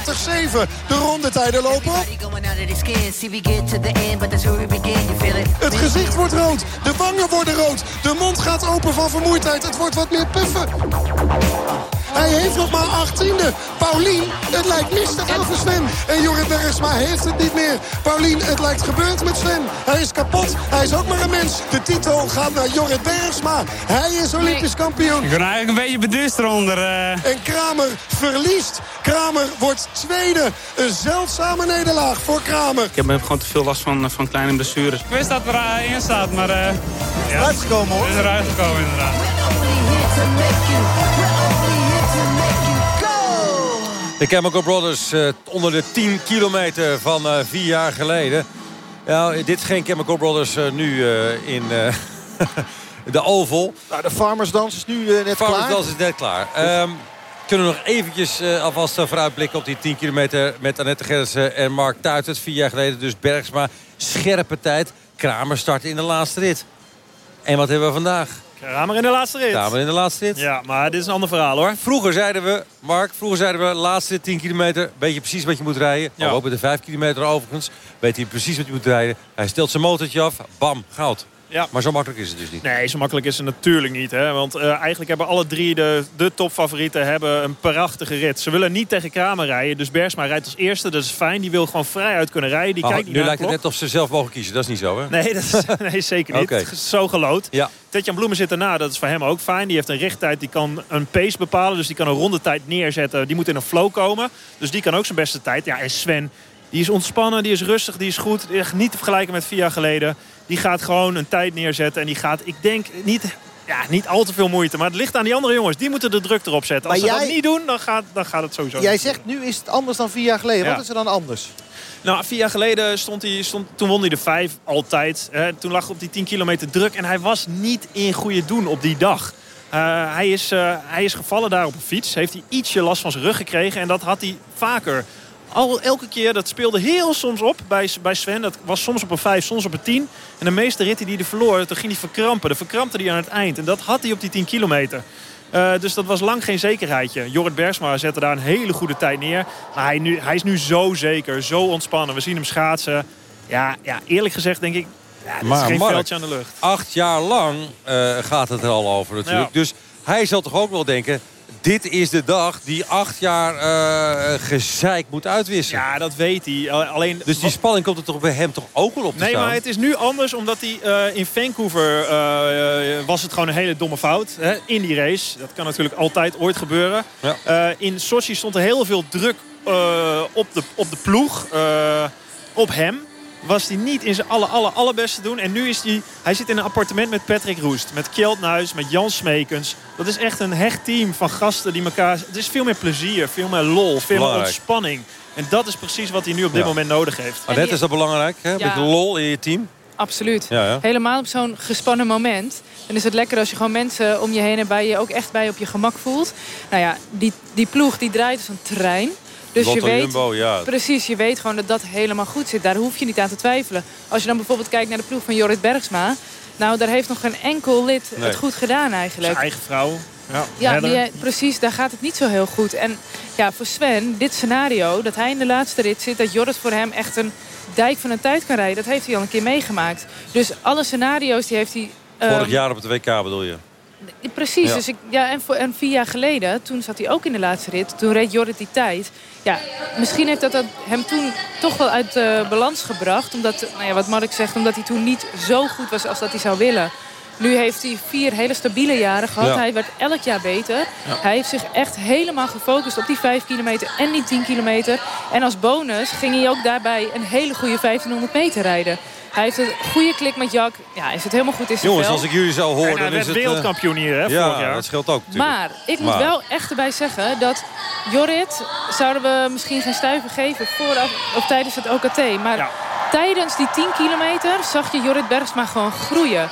S7: De rondetijden lopen op. Het gezicht wordt rood. De wangen worden rood. De mond gaat open van vermoeidheid. Het wordt wat meer puffen. Hij heeft nog maar achttiende. Paulien, het lijkt mistig over Sven. En Jorrit Bergsma heeft het niet meer. Paulien, het lijkt gebeurd met Sven. Hij is kapot. Hij is ook maar een mens. De titel gaat naar Jorrit Bergsma. Hij is Olympisch kampioen.
S32: Ik ben eigenlijk een beetje beduust eronder. Uh...
S7: En Kramer verliest. Kramer wordt tweede. Een zeldzame nederlaag voor Kramer.
S32: Ik heb gewoon te veel last van, van kleine blessures. Ik wist dat er in staat, maar... Uh,
S2: ja, uitgekomen hoor.
S32: Het is eruit gekomen inderdaad.
S3: De Chemical Brothers uh, onder de 10 kilometer van uh, vier jaar geleden. Ja, dit is geen Chemical Brothers uh, nu in de Oval.
S2: Nou, de Farmers Dance is nu net
S3: Farmers
S2: klaar.
S3: Dance is net klaar. Um, kunnen we nog eventjes alvast vooruitblikken op die 10 kilometer... met Annette Gerritsen en Mark Tuitert. Vier jaar geleden dus Bergsma. Scherpe tijd. Kramer start in de laatste rit. En wat hebben we vandaag?
S23: Kramer in de laatste rit.
S3: Kramer in de laatste rit.
S23: Ja, maar dit is een ander verhaal hoor.
S3: Vroeger zeiden we, Mark, vroeger zeiden we... laatste 10 kilometer, weet je precies wat je moet rijden. Ja. Ook bij de 5 kilometer overigens. Weet hij precies wat je moet rijden. Hij stelt zijn motortje af, bam, goud.
S23: Ja.
S3: Maar zo makkelijk is het dus niet.
S23: Nee, zo makkelijk is het natuurlijk niet. Hè? Want uh, eigenlijk hebben alle drie de, de topfavorieten hebben een prachtige rit. Ze willen niet tegen Kramer rijden. Dus Bersma rijdt als eerste. Dat is fijn. Die wil gewoon vrij uit kunnen rijden. Die
S3: oh,
S23: kijkt niet
S3: nu
S23: naar
S3: lijkt het net of ze zelf mogen kiezen. Dat is niet zo, hè?
S23: Nee, dat is, nee zeker niet.
S3: okay.
S23: Zo gelood.
S3: Ja.
S23: Tetjan Bloemen zit erna. Dat is voor hem ook fijn. Die heeft een richttijd. Die kan een pace bepalen. Dus die kan een rondetijd neerzetten. Die moet in een flow komen. Dus die kan ook zijn beste tijd. Ja, en Sven... Die is ontspannen, die is rustig, die is goed. Echt niet te vergelijken met vier jaar geleden. Die gaat gewoon een tijd neerzetten. En die gaat, ik denk, niet, ja, niet al te veel moeite. Maar het ligt aan die andere jongens. Die moeten de druk erop zetten. Als
S2: maar
S23: ze
S2: jij,
S23: dat niet doen, dan gaat, dan gaat het sowieso
S2: Jij zegt, nu is het anders dan vier jaar geleden.
S23: Ja.
S2: Wat is er dan anders?
S23: Nou, vier jaar geleden stond hij, stond, toen won hij de vijf, altijd. Toen lag op die 10 kilometer druk. En hij was niet in goede doen op die dag. Uh, hij, is, uh, hij is gevallen daar op een fiets. Heeft hij ietsje last van zijn rug gekregen. En dat had hij vaker. Al, elke keer, dat speelde heel soms op bij, bij Sven. Dat was soms op een 5, soms op een 10. En de meeste ritten die hij verloor, toen ging hij verkrampen. De verkrampte hij aan het eind. En dat had hij op die 10 kilometer. Uh, dus dat was lang geen zekerheidje. Jorrit Bergsma zette daar een hele goede tijd neer. Maar hij, nu, hij is nu zo zeker, zo ontspannen. We zien hem schaatsen. Ja, ja eerlijk gezegd denk ik... Ja,
S3: maar
S23: is geen
S3: Mark,
S23: veldje aan de lucht.
S3: acht jaar lang uh, gaat het er al over natuurlijk.
S23: Ja.
S3: Dus hij zal toch ook wel denken... dit is de dag die acht jaar uh, gezeik moet uitwissen.
S23: Ja, dat weet hij. Alleen,
S3: dus die spanning komt er toch bij hem toch ook wel op te
S23: nee,
S3: staan?
S23: maar het is nu anders omdat hij uh, in Vancouver uh, was het gewoon een hele domme fout. Hè, in die race. Dat kan natuurlijk altijd ooit gebeuren.
S3: Ja.
S23: in Sochi stond er heel veel druk op, de, op de ploeg. op hem was hij niet in zijn aller, aller, allerbeste doen. En nu is hij... Hij zit in een appartement met Patrick Roest. Met Kjeld Nuis, met Jan Smekens. Dat is echt een hecht team van gasten die elkaar... Het is veel meer plezier, veel meer lol, veel meer ontspanning. En dat is precies wat hij nu op dit
S3: ja.
S23: moment nodig heeft.
S3: Maar net is dat belangrijk, hè?
S22: Ja.
S3: beetje lol in je team.
S22: Absoluut.
S3: Ja, ja.
S22: Helemaal op zo'n gespannen moment. Dan is het lekker als je gewoon mensen om je heen hebt... waar je je ook echt bij op je gemak voelt. Nou ja, die, die ploeg die draait als een trein. Dus
S3: Lotto
S22: je weet,
S3: Jumbo, ja.
S22: Precies, je weet gewoon dat dat helemaal goed zit. Daar hoef je niet aan te twijfelen. Als je dan bijvoorbeeld kijkt naar de ploeg van Jorrit Bergsma... nou, daar heeft nog geen enkel lid
S23: Nee.
S22: het goed gedaan eigenlijk.
S23: Zijn eigen vrouw. Ja,
S22: die, precies, daar gaat het niet zo heel goed. En ja, voor Sven, dit scenario, dat hij in de laatste rit zit... dat Jorrit voor hem echt een dijk van een tijd kan rijden... dat heeft hij al een keer meegemaakt. Dus alle scenario's die heeft hij... ehm,
S3: Vorig jaar op het WK bedoel je?
S22: Precies,
S3: Ja.
S22: dus ik, ja, en, voor, en vier jaar geleden, toen zat hij ook in de laatste rit. Toen reed Jorrit die tijd. Ja, misschien heeft dat, dat hem toen toch wel uit de balans gebracht. Omdat, nou ja, wat Mark zegt, omdat hij toen niet zo goed was als dat hij zou willen. Nu heeft hij vier hele stabiele jaren gehad.
S33: Ja.
S22: Hij werd elk jaar beter. Hij heeft zich echt helemaal gefocust op die 5 kilometer en die 10 kilometer. En als bonus ging hij ook daarbij een hele goede 1500 meter rijden. Hij heeft een goede klik met Jack. Ja, hij zit helemaal goed in zijn
S3: Jongens,
S22: vel.
S3: als ik jullie zou horen,
S23: En hij
S3: dan
S23: werd
S3: is het... eh,
S23: wereldkampioen hier, hè,
S3: ja,
S23: vorig jaar.
S3: dat scheelt ook natuurlijk.
S22: Maar ik moet
S3: Maar-
S22: wel echt erbij zeggen dat Jorrit zouden we misschien geen stuiver geven vooraf of tijdens het OKT. Maar tijdens die 10 kilometer zag je Jorrit Bergsma gewoon groeien.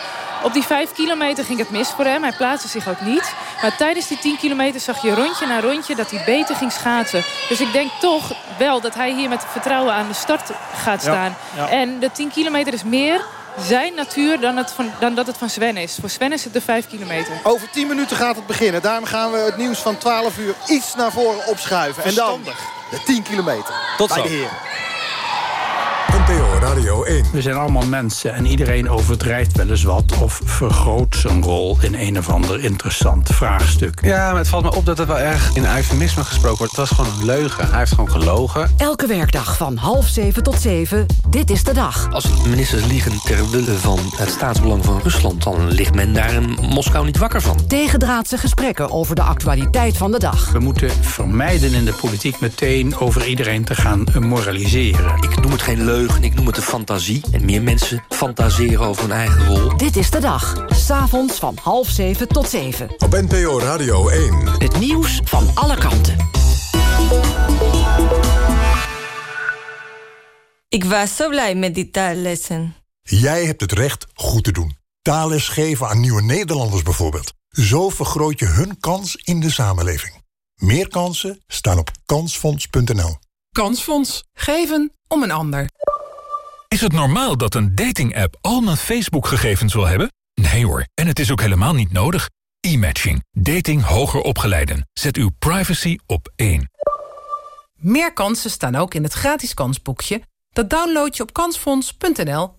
S22: Op die 5 kilometer ging het mis voor hem. Hij plaatste zich ook niet. Maar tijdens die 10 kilometer zag je rondje na rondje dat hij beter ging schaatsen. Dus ik denk toch wel dat hij hier met vertrouwen aan de start gaat staan.
S2: ja.
S22: En de 10 kilometer is meer zijn natuur dan, het van, dan dat het van Sven is. Voor Sven is het de 5 kilometer.
S2: Over 10 minuten gaat het beginnen. Daarom gaan we het nieuws van 12 uur iets naar voren opschuiven. En dan de 10 kilometer.
S1: Tot
S2: bij
S1: zo.
S2: de heren.
S1: NPO Radio 1.
S34: We zijn allemaal mensen en iedereen overdrijft wel eens wat... of vergroot zijn rol in een of ander interessant vraagstuk.
S35: Ja, maar het valt me op dat er wel erg in eufemisme gesproken wordt. Het was gewoon een leugen. Hij heeft gewoon gelogen.
S13: Elke werkdag van half zeven tot zeven. Dit is de dag.
S36: Als ministers liegen ter wille van het staatsbelang van Rusland... dan ligt men daar in Moskou niet wakker van.
S13: Tegendraadse gesprekken over de actualiteit van de dag.
S34: We moeten vermijden in de politiek meteen over iedereen te gaan moraliseren.
S36: Ik noem het geen leugen, ik noem het een fantasie. En meer mensen fantaseren over hun eigen rol.
S13: Dit is de dag. S'avonds van half zeven tot zeven.
S1: Op NPO Radio 1.
S13: Het nieuws van alle kanten.
S37: Ik was zo blij met die taallessen.
S38: Jij hebt het recht goed te doen. Taalles geven aan nieuwe Nederlanders bijvoorbeeld. Zo vergroot je hun kans in de samenleving. Meer kansen staan op kansfonds.nl.
S39: Kansfonds. Geven om een ander.
S40: Is het normaal dat een dating-app al mijn Facebook-gegevens wil hebben? Nee hoor, en het is ook helemaal niet nodig. E-matching. Dating hoger opgeleiden. Zet uw privacy op één.
S39: Meer kansen staan ook in het gratis kansboekje. Dat download je op kansfonds.nl.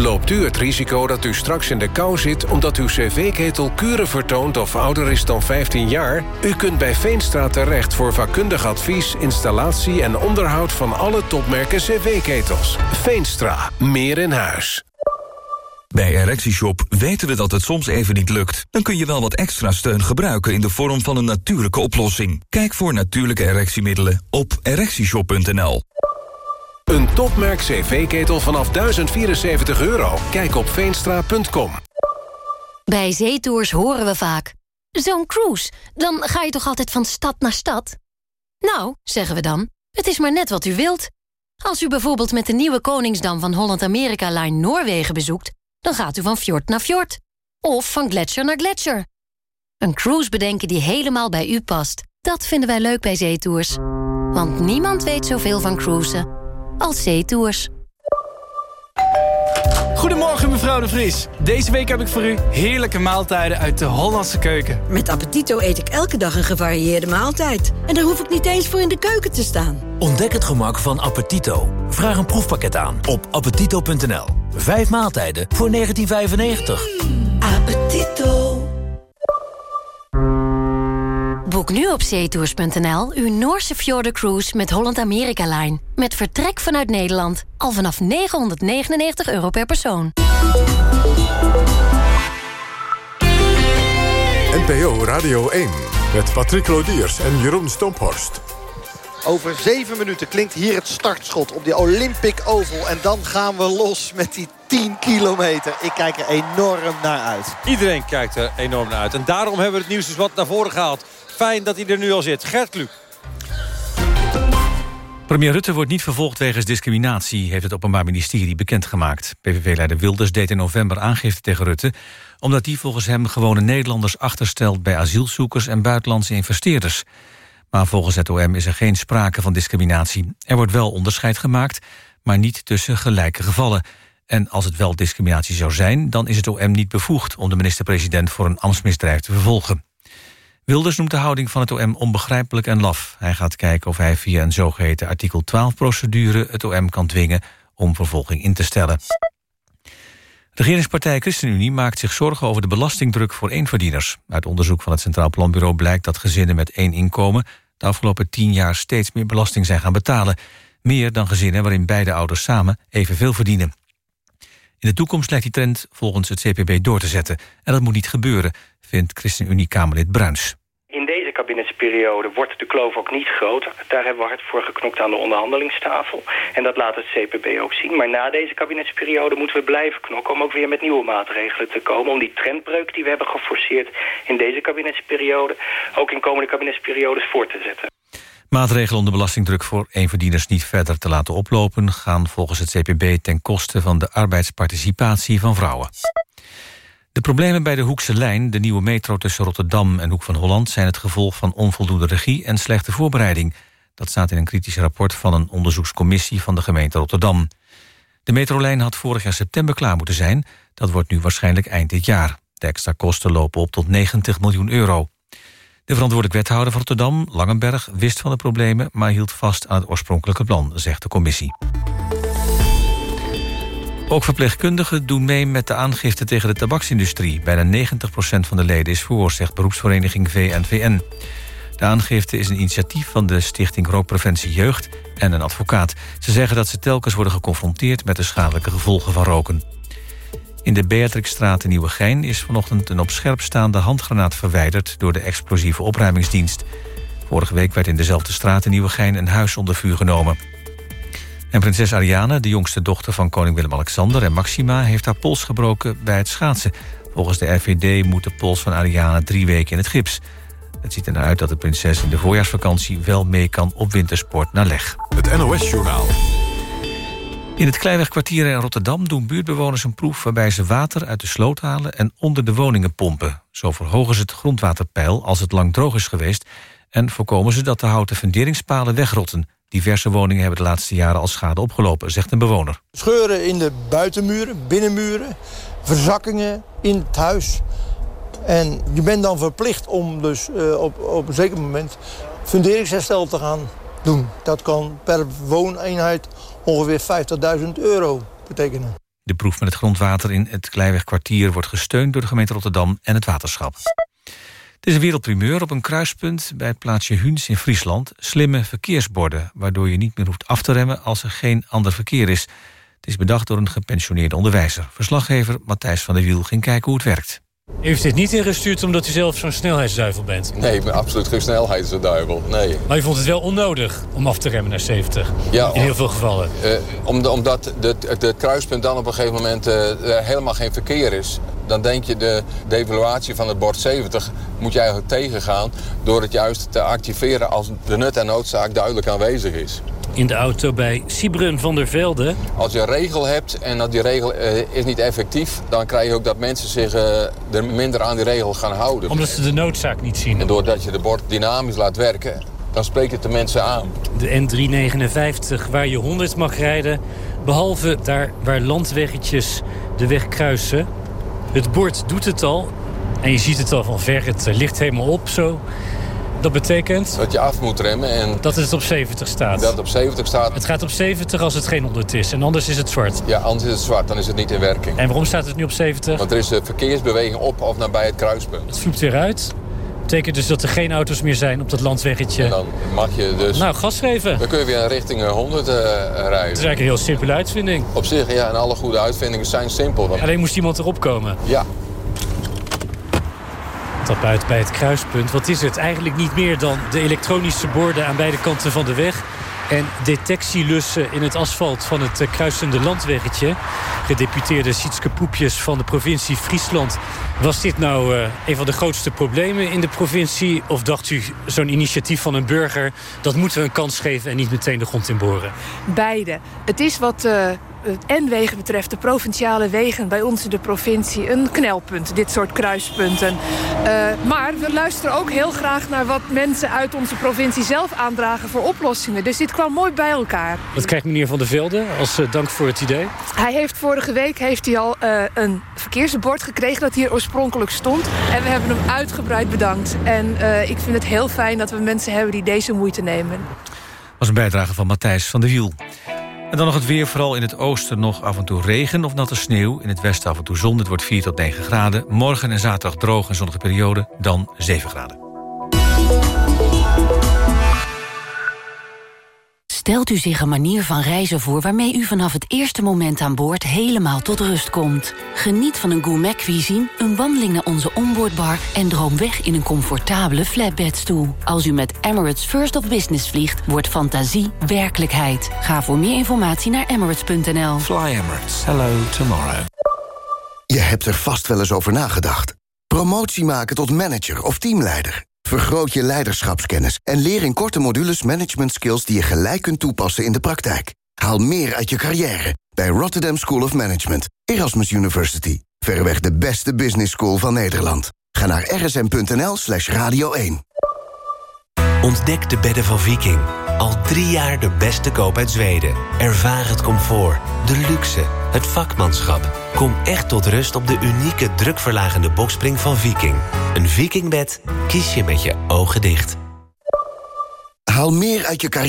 S16: Loopt u het risico dat u straks in de kou zit... omdat uw cv-ketel kuren vertoont of ouder is dan 15 jaar? U kunt bij Veenstra terecht voor vakkundig advies... installatie en onderhoud van alle topmerken cv-ketels. Veenstra. Meer in huis.
S41: Bij ErectieShop weten we dat het soms even niet lukt. Dan kun je wel wat extra steun gebruiken in de vorm van een natuurlijke oplossing. Kijk voor natuurlijke erectiemiddelen op ErectieShop.nl.
S16: Een topmerk cv-ketel vanaf 1074 euro. Kijk op veenstra.com.
S8: Bij zeetours horen we vaak. Zo'n cruise, dan ga je toch altijd van stad naar stad? Nou, zeggen we dan, het is maar net wat u wilt. Als u bijvoorbeeld met de nieuwe Koningsdam van Holland-Amerika Line Noorwegen bezoekt... dan gaat u van fjord naar fjord. Of van gletsjer naar gletsjer. Een cruise bedenken die helemaal bij u past. Dat vinden wij leuk bij zeetours. Want niemand weet zoveel van cruisen als zeetours.
S42: Goedemorgen mevrouw de Vries. Deze week heb ik voor u heerlijke maaltijden uit de Hollandse keuken.
S43: Met Appetito eet ik elke dag een gevarieerde maaltijd. En daar hoef ik niet eens voor in de keuken te staan.
S44: Ontdek het gemak van Appetito. Vraag een proefpakket aan op appetito.nl. Vijf maaltijden voor 1995.
S43: Appetito.
S8: Boek nu op zeetours.nl uw Noorse Cruise met Holland America Line. Met vertrek vanuit Nederland. Al vanaf 999 euro per persoon.
S1: NPO Radio 1. Met Patrick Lodiers en Jeroen Stomphorst.
S2: Over zeven minuten klinkt hier het startschot op die Olympic Oval. En dan gaan we los met die 10 kilometer. Ik kijk er enorm naar uit.
S3: Iedereen kijkt er enorm naar uit. En daarom hebben we het nieuws dus wat naar voren gehaald. Fijn dat hij er nu al zit. Gert Kluk.
S4: Premier Rutte wordt niet vervolgd wegens discriminatie... heeft het Openbaar Ministerie bekendgemaakt. PVV-leider Wilders deed in november aangifte tegen Rutte... omdat die volgens hem gewone Nederlanders achterstelt... bij asielzoekers en buitenlandse investeerders. Maar volgens het OM is er geen sprake van discriminatie. Er wordt wel onderscheid gemaakt, maar niet tussen gelijke gevallen. En als het wel discriminatie zou zijn... dan is het OM niet bevoegd om de minister-president... voor een ambtsmisdrijf te vervolgen. Wilders noemt de houding van het OM onbegrijpelijk en laf. Hij gaat kijken of hij via een zogeheten artikel 12-procedure... het OM kan dwingen om vervolging in te stellen. regeringspartij ChristenUnie maakt zich zorgen over de belastingdruk voor eenverdieners. Uit onderzoek van het Centraal Planbureau blijkt dat gezinnen met één inkomen... de afgelopen tien jaar steeds meer belasting zijn gaan betalen. Meer dan gezinnen waarin beide ouders samen evenveel verdienen. In de toekomst lijkt die trend volgens het CPB door te zetten. En dat moet niet gebeuren, vindt ChristenUnie-Kamerlid Bruins.
S45: Kabinetsperiode wordt de kloof ook niet groter. Daar hebben we hard voor geknokt aan de onderhandelingstafel. En dat laat het CPB ook zien. Maar na deze kabinetsperiode moeten we blijven knokken... om ook weer met nieuwe maatregelen te komen. Om die trendbreuk die we hebben geforceerd in deze kabinetsperiode... ook in komende kabinetsperiodes voor te zetten.
S4: Maatregelen om de belastingdruk voor eenverdieners niet verder te laten oplopen... gaan volgens het CPB ten koste van de arbeidsparticipatie van vrouwen. De problemen bij de Hoekse Lijn, de nieuwe metro tussen Rotterdam en Hoek van Holland... zijn het gevolg van onvoldoende regie en slechte voorbereiding. Dat staat in een kritisch rapport van een onderzoekscommissie van de gemeente Rotterdam. De metrolijn had vorig jaar september klaar moeten zijn. Dat wordt nu waarschijnlijk eind dit jaar. De extra kosten lopen op tot 90 miljoen euro. De verantwoordelijk wethouder van Rotterdam, Langenberg, wist van de problemen... maar hield vast aan het oorspronkelijke plan, zegt de commissie. Ook verpleegkundigen doen mee met de aangifte tegen de tabaksindustrie. Bijna 90% van de leden is voor, zegt beroepsvereniging VNVN. De aangifte is een initiatief van de Stichting Rookpreventie Jeugd en een advocaat. Ze zeggen dat ze telkens worden geconfronteerd met de schadelijke gevolgen van roken. In de Beatrixstraat in Nieuwegein is vanochtend een op scherp staande handgranaat verwijderd door de explosieve opruimingsdienst. Vorige week werd in dezelfde straat in Nieuwegein een huis onder vuur genomen. En prinses Ariane, de jongste dochter van koning Willem-Alexander en Maxima... heeft haar pols gebroken bij het schaatsen. Volgens de RVD moet de pols van Ariane drie weken in het gips. Het ziet er naar uit dat de prinses in de voorjaarsvakantie... wel mee kan op wintersport naar leg.
S1: Het NOS-journaal.
S4: In het Kleiwegkwartier in Rotterdam doen buurtbewoners een proef... waarbij ze water uit de sloot halen en onder de woningen pompen. Zo verhogen ze het grondwaterpeil als het lang droog is geweest... en voorkomen ze dat de houten funderingspalen wegrotten... Diverse woningen hebben de laatste jaren al schade opgelopen, zegt een bewoner.
S46: Scheuren in de buitenmuren, binnenmuren, verzakkingen in het huis. En je bent dan verplicht om dus uh, op, op een zeker moment funderingsherstel te gaan doen. Dat kan per wooneenheid ongeveer 50.000 euro betekenen.
S4: De proef met het grondwater in het Kleiwegkwartier wordt gesteund door de gemeente Rotterdam en het waterschap. Het is een wereldprimeur op een kruispunt bij het plaatsje Huns in Friesland. Slimme verkeersborden, waardoor je niet meer hoeft af te remmen als er geen ander verkeer is. Het is bedacht door een gepensioneerde onderwijzer. Verslaggever Matthijs van der Wiel ging kijken hoe het werkt.
S47: U heeft dit niet ingestuurd omdat u zelf zo'n snelheidsduivel bent?
S48: Nee, ik ben absoluut geen snelheidsduivel, nee.
S47: Maar u vond het wel onnodig om af te remmen naar 70? Ja. In heel veel gevallen?
S48: Uh, omdat het kruispunt dan op een gegeven moment uh, er helemaal geen verkeer is dan denk je de, de evaluatie van het bord 70 moet je eigenlijk tegengaan... door het juist te activeren als de nut en noodzaak duidelijk aanwezig is.
S47: In de auto bij Sibrun van der Velde.
S48: Als je een regel hebt en dat die regel uh, is niet effectief... dan krijg je ook dat mensen zich uh, er minder aan die regel gaan houden.
S47: Omdat ze de noodzaak niet zien.
S48: En doordat je de bord dynamisch laat werken, dan spreekt het de mensen aan.
S47: De N359 waar je 100 mag rijden... behalve daar waar landweggetjes de weg kruisen... Het bord doet het al. En je ziet het al van ver. Het ligt helemaal op zo. Dat betekent...
S48: Dat je af moet remmen en...
S47: Dat het op 70 staat.
S48: Dat het op 70 staat.
S47: Het gaat op 70 als het geen 100 is. En anders is het zwart.
S48: Ja, anders is het zwart. Dan is het niet in werking.
S47: En waarom staat het nu op 70?
S48: Want er is een verkeersbeweging op of nabij het kruispunt.
S47: Het vloept weer uit. betekent dus dat er geen auto's meer zijn op dat landweggetje.
S48: En dan mag je dus...
S47: Nou, gas geven.
S48: Dan kun je weer richting 100 uh, rijden. Het is
S47: eigenlijk een heel simpele uitvinding.
S48: Op zich, ja. En alle goede uitvindingen zijn simpel. Want...
S47: Alleen moest iemand erop komen.
S48: Ja.
S47: Stap uit bij het kruispunt. Wat is het? Eigenlijk niet meer dan de elektronische borden aan beide kanten van de weg en detectielussen in het asfalt van het eh, kruisende landweggetje. Gedeputeerde Sietske Poepjes van de provincie Friesland. Was dit nou uh, een van de grootste problemen in de provincie? Of dacht u zo'n initiatief van een burger... dat moeten we een kans geven en niet meteen de grond inboren?
S49: Beide. Het is wat... Uh het N-wegen betreft, de provinciale wegen bij ons in de provincie... een knelpunt, dit soort kruispunten. Uh, maar we luisteren ook heel graag naar wat mensen uit onze provincie zelf aandragen voor oplossingen. Dus dit kwam mooi bij elkaar.
S47: Wat krijgt meneer Van der Velde als uh, dank voor het idee?
S49: Hij heeft vorige week heeft hij al uh, een verkeersbord gekregen dat hier oorspronkelijk stond. En we hebben hem uitgebreid bedankt. En ik vind het heel fijn dat we mensen hebben die deze moeite nemen.
S4: was een bijdrage van Matthijs van der Wiel. En dan nog het weer, vooral in het oosten nog af en toe regen of natte sneeuw. In het westen af en toe zon, het wordt 4 tot 9 graden. Morgen en zaterdag droog en zonnige periode, dan 7 graden.
S13: Stelt u zich een manier van reizen voor waarmee u vanaf het eerste moment aan boord helemaal tot rust komt. Geniet van een gourmet cuisine, een wandeling naar onze onboardbar en droom weg in een comfortabele flatbedstoel. Als u met Emirates First of Business vliegt, wordt fantasie werkelijkheid. Ga voor meer informatie naar emirates.nl.
S44: Fly Emirates. Hello tomorrow.
S50: Je hebt er vast wel eens over nagedacht. Promotie maken tot manager of teamleider. Vergroot je leiderschapskennis en leer in korte modules management skills die je gelijk kunt toepassen in de praktijk. Haal meer uit je carrière bij Rotterdam School of Management, Erasmus University. Verreweg de beste business school van Nederland. Ga naar rsm.nl slash radio 1.
S44: Ontdek de bedden van Viking. Al drie jaar de beste koop uit Zweden. Ervaar het comfort, de luxe, het vakmanschap. Kom echt tot rust op de unieke drukverlagende bokspring van Viking. Een Vikingbed kies je met je ogen dicht.
S50: Haal meer uit je carrière